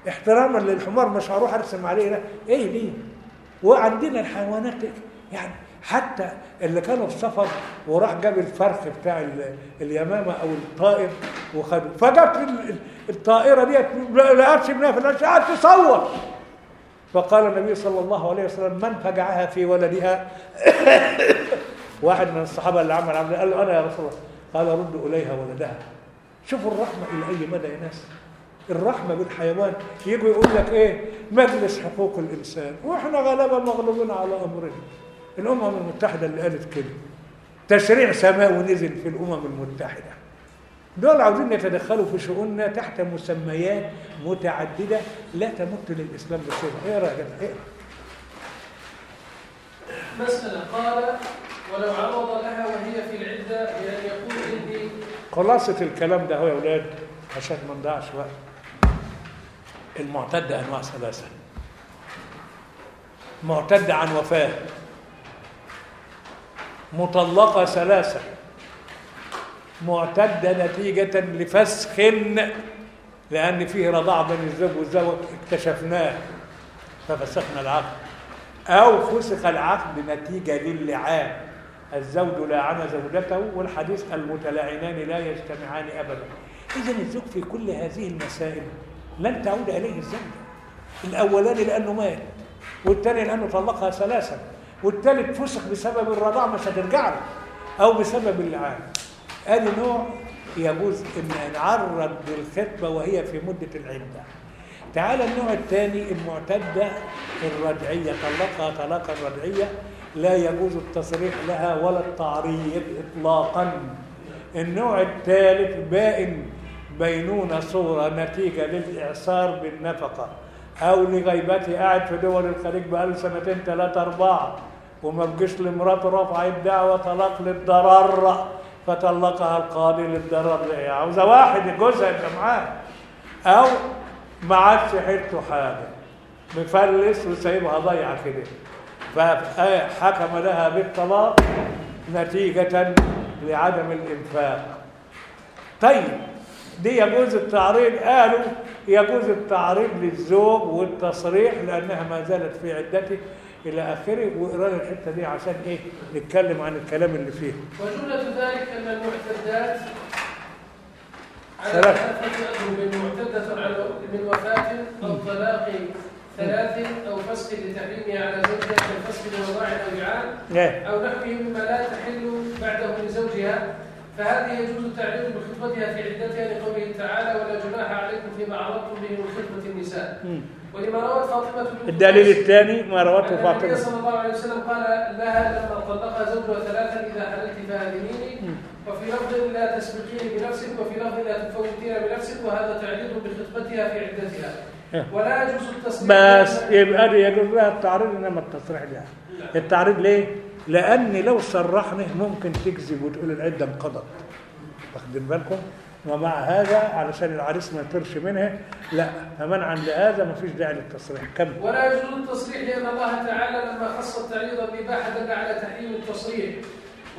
احتراما للحمار مش هروح أرسم عليه لا إيه ليه؟ وعندنا الحيوانات يعني حتى اللي كانوا في سفر وراح جاب الفرخ بتاع ال- اليمامة أو الطائر وخده فجت ال- ال- الطائرة ديت لقتش ابنها في العش قعدت تصور. فقال النبي صلى الله عليه وسلم من فجعها في ولدها؟ واحد من الصحابة اللي عمل عمل قال له أنا يا رسول الله. قال رد إليها ولدها. شوفوا الرحمة إلى أي مدى يا ناس. الرحمة بالحيوان. يجوا يقول لك إيه؟ مجلس حقوق الإنسان. وإحنا غلبه مغلوبين على امرنا الأمم المتحدة اللي قالت كده. تشريع سماوي نزل في الأمم المتحدة. دول عاوزين يتدخلوا في شؤوننا تحت مسميات متعددة لا تمت للإسلام بصله اقرا يا جدع اقرا مسألة قال ولو عرض لها وهي في العدة بأن يقول إني خلاصة الكلام ده هو يا ولاد عشان ما نضيعش وقت. المعتدة أنواع ثلاثة معتدة عن وفاة. مطلقة ثلاثة معتدة نتيجة لفسخ لأن فيه رضاع بين الزوج والزوج اكتشفناه. ففسخنا العقد. أو فسخ العقد نتيجة للعان الزوج لاعن زوجته والحديث المتلاعنان لا يجتمعان أبدا. إذا الزوج في كل هذه المسائل لن تعود إليه الزوجة الأولاني لأنه مات والثاني لأنه طلقها ثلاثا والثالث فسخ بسبب الرضاع مش هترجع له أو بسبب اللعان آدي نوع يجوز إن نعرض للخطبه وهي في مدة العدة. تعال النوع الثاني المعتدة الرجعية. طلقها طلاقا رجعية لا يجوز التصريح لها ولا التعريض اطلاقا. النوع الثالث بائن. بينونه صورة نتيجة للإعصار بالنفقة. أو لغيبته قاعد في دول الخليج بقاله سنتين ثلاثة أربعة. وما بقيش لمراته رفعت دعوه طلاق للضرر. فطلقها القاضي للضرر. ليه عاوزة واحد يجوزها يبقى معاه أو ما عادش حيلته حاجة. مفلس وسايبها ضايعة كده. فحكم لها بالطلاق نتيجة لعدم الإنفاق. طيب. دي يجوز التعريض قالوا يجوز التعريض للزوج والتصريح لأنها ما زالت في عدته إلى آخره واقرا لي الحتة دي عشان إيه؟ نتكلم عن الكلام اللي فيه. وجملة ذلك أن المعتدات. ثلاثة معتدة على من وفاة أو طلاق ثلاث أو فسخ لتحريمها على زوجها كالفسخ لوضاع أو إعان إيه. أو نحوه مما لا تحل بعده لزوجها فهذه يجوز التعريض بخطبتها في عدتها لقوله تعالى ولا جناح عليكم فيما عرضتم به من خطبة النساء. ولما روت فاطمة بنت الدليل الثاني ما روته أن النبي صلى الله عليه وسلم قال لها لما طلقها زوجها ثلاثا إذا حللت فأذنيني وفي لفظ لا تسبقيني بنفسك وفي لفظ لا تفوتين بنفسك وهذا تعريض بخطبتها في عدتها. إيه. ولا يجوز التصريح بس يبقى يجوز لها التعريض إنما التصريح لا. التعريض ليه؟ لأن لو صرحنا ممكن تكذب وتقول العدة انقضت. واخدين بالكم؟ ومع هذا علشان العريس ما يطرش منها لا فمنعا لهذا ما فيش داعي للتصريح. كمل. ولا يجوز التصريح لأن الله تعالى لما خص التعريض الإباحة دل على تحريم التصريح.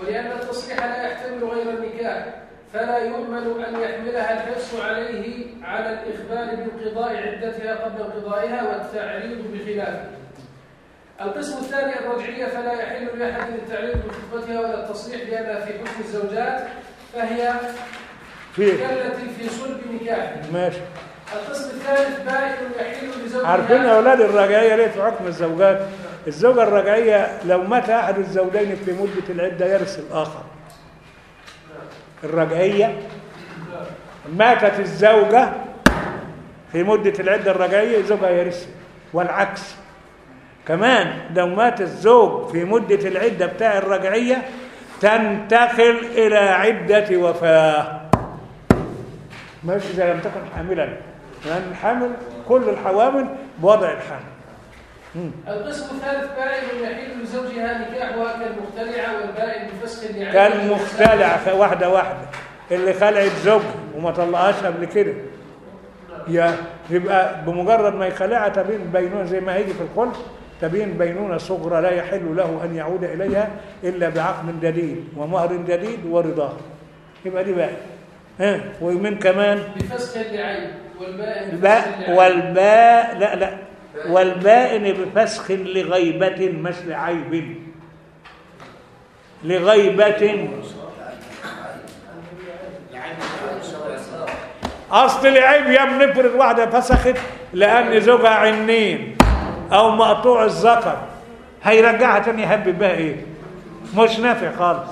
ولأن التصريح لا يحتمل غير النكاح فلا يؤمن أن يحملها الحرص عليه على الإخبار بانقضاء عدتها قبل انقضائها والتعريض بخلافه. القسم الثاني الرجعية فلا يحل لأحد التعريض بخطبتها ولا التصريح بأنها في حكم الزوجات فهي في كالتي في صلب نكاح. ماشي. القسم الثالث بائن يحل لزوجها. عارفين يا أولاد الرجعية ليه في حكم الزوجات؟ الزوجة الرجعية لو مات أحد الزوجين في مدة العدة يرث الآخر الرجعية ماتت الزوجة في مدة العدة الرجعية زوجها يرث والعكس. كمان لو مات الزوج في مدة العدة بتاع الرجعية تنتقل إلى عدة وفاة. ماشي إذا لم تكن حاملا. لأن الحمل كل الحوامل بوضع الحمل مم. القسم الثالث بائن يحل لزوجها نكاحها كالمختلعة والبائن بفسخ النعاية كالمختلع واحدة واحدة. اللي خلعت زوجها وما طلقهاش قبل كده. يا يبقى بمجرد ما يخلعها تبين بينونه زي ما هيجي في الخلق؟ تبين بينونه صغرى لا يحل له أن يعود إليها إلا بعقد جديد ومهر جديد ورضاه يبقى دي بقى. ها؟ ومن كمان بفسخ النعاية والبائن بفسخ الباء. والباء لا لا. والبائن بفسخ لغيبة مش لعيب لغيبة أصل العيب يا بنفرض واحدة فسخت لأن زوجها عنين أو مقطوع الذكر هيرجعها تاني يهبب بها إيه مش نافع خالص.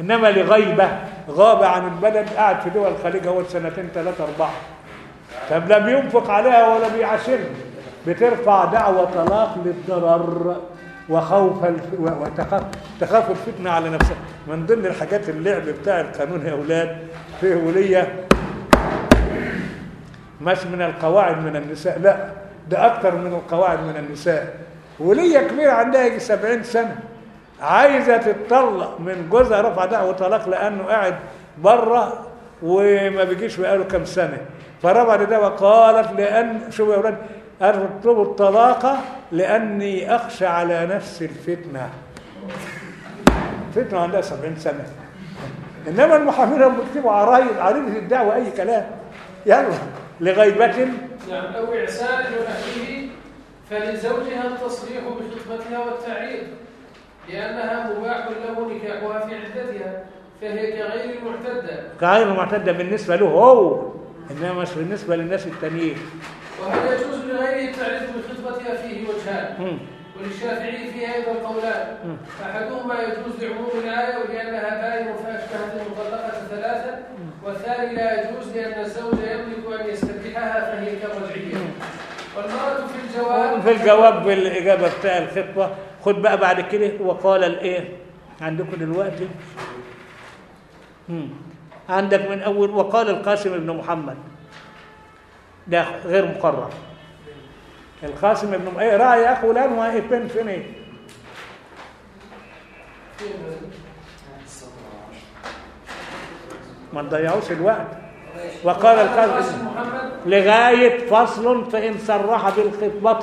إنما لغيبة غاب عن البلد قاعد في دول الخليج هو سنتين ثلاثة أربعة. طب لا بينفق عليها ولا بيعاشرها بترفع دعوى طلاق للضرر وخوف وتخاف تخاف الفتنة على نفسها. من ضمن الحاجات اللعب بتاع القانون يا أولاد فيه وليه مش من القواعد من النساء لا. ده أكتر من القواعد من النساء. وليه كبيرة عندها يجي 70 سنة عايزة تتطلق من جوزها رفع دعوى طلاق لأنه قاعد بره وما بيجيش بقاله كام سنة. فرفعت دعوى قالت لأن شوفوا يا أولاد اطلبوا الطلاق لأني أخشى على نفسي الفتنة. فتنة عندها 70 سنة. إنما المحامين بيكتبوا عرايض عريضه الدعوة أي كلام. يلا لغيبة نعم أو إعسان ونحوه فلزوجها التصريح بخطبتها والتعريض لأنها مباح له نكاحها في عدتها فهي كغير المعتدة غير معتدة بالنسبة له هو. إنما مش بالنسبة للناس التانيين. وهل يجوز لغيره التعريض بخطبتها فيه وجهان. وللشافعي فيها أيضا قولان. أحدهما يجوز لعموم الآية ولأنها بائن فأشبهت المطلقة ثلاثة. والثاني لا يجوز لأن الزوج يملك أن يستبيحها فهي كالرجعية والمرأة في الجواب في الجواب بالإجابة بتاع الخطبة خد بقى بعد كده وقال الإيه؟ عندكم دلوقتي. عندك من أول وقال القاسم بن محمد. ده غير مقرر. القاسم بن إيه رأي أخو الآن واقفين فين؟ إيه؟ ما تضيعوش الوقت. وقال محمد. لغاية فصل فإن صرح بالخطبة.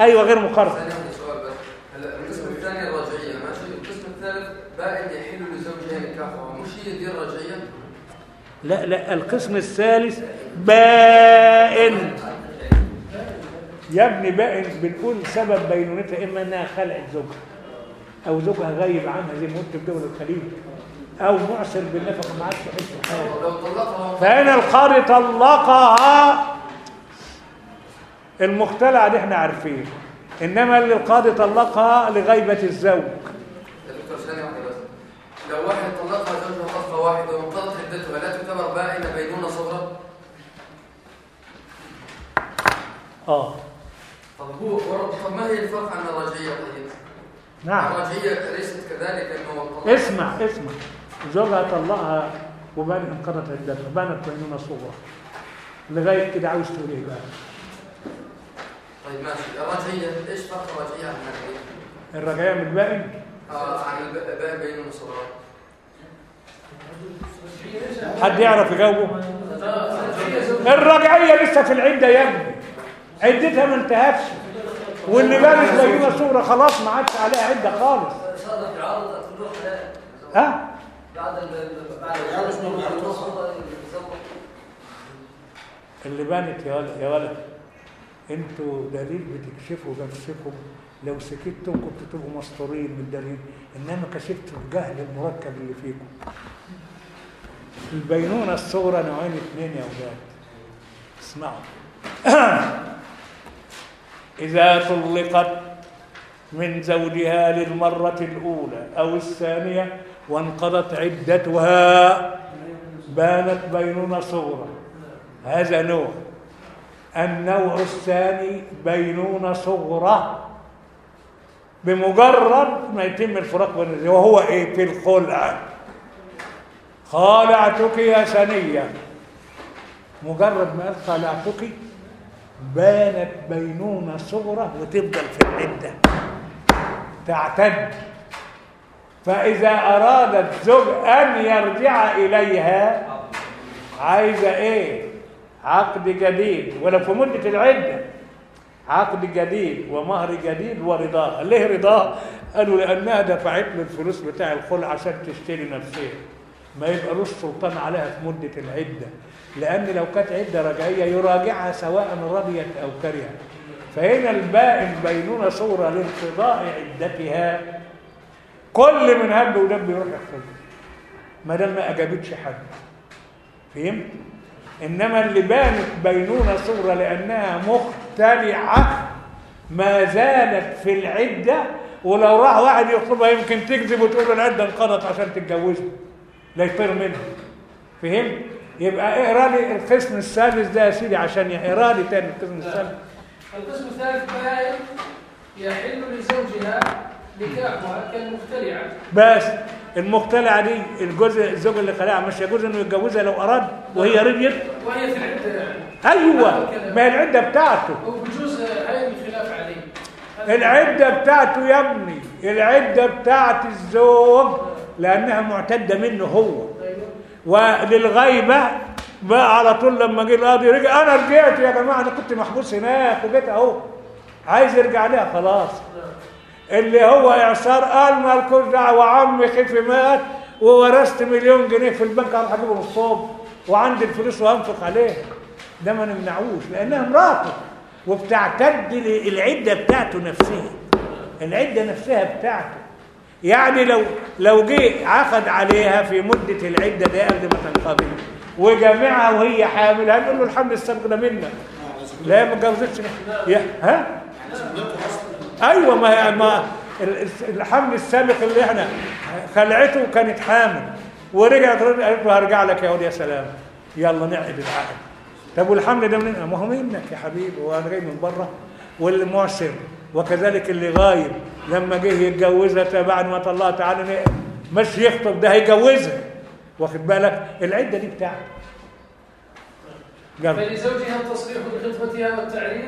أيوة غير مقرر. ثانية واحدة سؤال بس. هلا القسم الثاني الرجعية ماشي؟ القسم الثالث بائن يحل لزوجها نكاحها مش هي دي الرجعية؟ لا لا القسم الثالث بائن. يا ابني بائن بنقول سبب بينونتها إما إنها خلعت زوجها. أو زوجها غايب عنها زي ما قلت في دول الخليج أو معسر بالنفقه ما عادش يحس بحاجة. فهنا القاضي طلقها المختلعه دي إحنا عارفين. إنما اللي القاضي طلقها لغيبة الزوج. لو واحد طلقها زوجها طلقة واحدة وانقضت عدتها لا تعتبر بائنة بينونة صغرى؟ آه. طب هو طب ما هي الفرق عن الرجعية طيب؟ نعم. الرجعية ليست كذلك انه اسمع اسمع. زوجها طلقها وبان انقضت عدتها بانت بينونة صغرى لغاية كده عاوز تقول إيه بقى؟ طيب ماشي. الرجعية إيش فرق الرجعية عن الرجعية؟ الرجعية من البائن آه عن البائن بينونة صغرى حد يعرف يجاوبه؟ هي الرجعية لسه في العدة يا ابني. عدتها ما انتهتش. واللي بانت بينونة صغرى خلاص ما عادش عليها عدة خالص. ها. اللي بانت يا ولد يا ولد أنتوا دليل بتكشفوا نفسكم لو سكتتم كنتوا تبقوا مسطورين من دليل انما كشفتوا الجهل المركب اللي فيكم. البينونة الصغرى نوعين اثنين يا أولاد اسمعوا. إذا طلقت من زوجها للمرة الأولى أو الثانية وانقضت عدتها بانت بينونة صغرى هذا نوع. النوع الثاني بينونة صغرى بمجرد ما يتم الفراق بين وهو إيه؟ في الخلع. خالعتك يا سنية. مجرد ما قال خالعتك بانت بينونة صغرى وتفضل في العدة. تعتد. فإذا أراد الزوج أن يرجع إليها عايزة إيه؟ عقد جديد. ولو في مدة العدة. عقد جديد ومهر جديد ورضاه ليه رضاه؟ قالوا لأنها دفعت له الفلوس بتاع الخلع عشان تشتري نفسها ما يبقالوش سلطان عليها في مدة العدة. لأن لو كانت عدة رجعية يراجعها سواء رضيت أو كرهت. فهنا البائن بينونة صورة لانقضاء عدتها. كل من هب ودب يروح يحفظها. ما دام ما أجابتش حد. فهمت؟ إنما اللي بانت بينونة صورة لأنها مختلعة ما زالت في العدة. ولو راح واحد يطلبها يمكن تكذب وتقول العدة انقضت عشان تتجوزها. لا يطير منها. فهمت؟ يبقى اقرأ لي القسم الثالث ده يا سيدي عشان اقرا لي تاني القسم الثالث القسم الثالث بائن يحل لزوجها نكاحها كالمختلعة بس المختلعة دي الجزء الزوج اللي خلعها مش يجوز إنه يتجوزها لو أراد وهي رضيت؟ وهي في العدة يعني. أيوه ما هي العدة بتاعته. وبجوز هاي الخلاف عليه. العدة بتاعته يا ابني العدة بتاعت الزوج لأنها معتدة منه هو. أيوة. وللغيبة بقى على طول لما جه القاضي رجع. أنا رجعت يا جماعة أنا كنت محبوس هناك وجيت أهو. عايز يرجع لها خلاص. اللي هو إعصار قال مالكوش دعوة عمي خفي مات وورثت مليون جنيه في البنك أروح اجيبه من الصوب وعندي الفلوس وأنفق عليها ده ما نمنعوش لأنها مراته وبتعتد العده بتاعته نفسها. العدة نفسها بتاعته. يعني لو لو جه عقد عليها في مدة العدة دي قبل ما تنقضي. وجامعها وهي حامل هنقول له الحمل السابق ده منك لا ما اتجوزتش ها؟ أيوه ما ما ال- الحمل السابق اللي إحنا خلعته كانت حامل. ورجعت قالت له هرجع لك يا ولد يا سلام. يلا نعقد العقد. طب والحمل ده منين ما هو منك يا حبيبي وأنا جاي من بره. واللي معسر وكذلك اللي غايب لما جه يتجوزها بعد ما طلعت عنه مش يخطب ده هيجوزها. واخد بالك؟ العدة دي بتاعته. فلزوجها التصريح بخطبتها والتعريف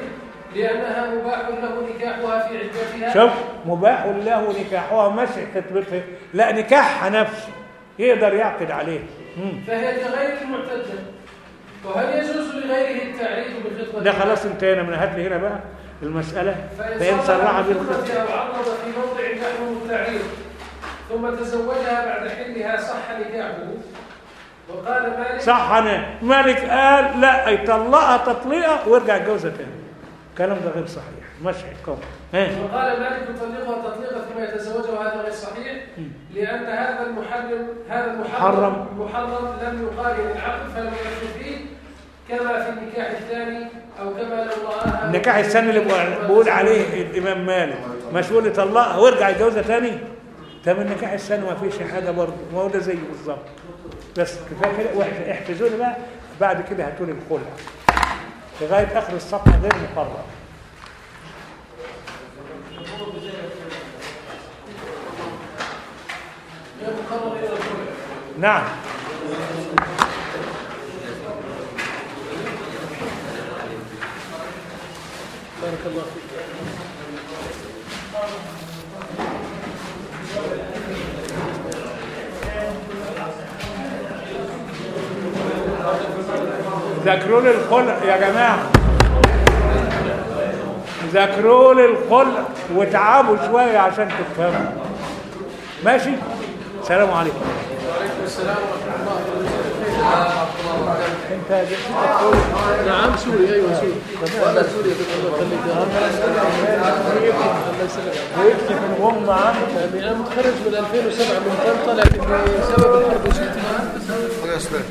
لأنها مباح له نكاحها في عدتها. شوف مباح له نكاحها مش خطبتها لا نكاحها نفسه. يقدر يعقد عليه. مم. فهي كغير المعتدة. وهل يجوز لغيره التعريف بخطبتها ده خلاص انتهينا من هات لي هنا بقى. المسألة فإن صرح بالخطبة وعرض في موضع نحوه التعريف ثم تزوجها بعد حلها صح نكاحه وقال مالك صح أنا. مالك قال لا يطلقها تطليقة ويرجع يتجوزها تاني. الكلام ده غير صحيح. مش ها؟ وقال مالك يطلقها تطليقا ثم يتزوجها وهذا غير صحيح لأن هذا المحرم هذا المحرم محرم. لم يقارن العقد فلم يدخل فيه كما في النكاح الثاني أو كما لو رآها النكاح الثاني اللي بقول- عليه الإمام مالك. مش بيقول يطلقها ويرجع يتجوزها تاني. طب النكاح الثاني ما فيش حاجة برضه. ما هو ده زيه بالظبط. بس كفاية كده. احتجوني بقى. بعد كده هاتولي الخلع لغاية آخر الصفحة غير مقرر. نعم. بارك الله فيك. ذاكروا لي الخلع يا جماعة. ذاكروا لي الخلع وتعبوا شوية عشان تفهموا. ماشي؟ السلام عليكم. وعليكم السلام ورحمة الله وبركاته. تقول نعم سوري. أيوه سوري. وأنا سوري. الله يسلمك في الغم معاه متخرج من 2007 من طنطا لكن بسبب الحرب هنا الله يسلمك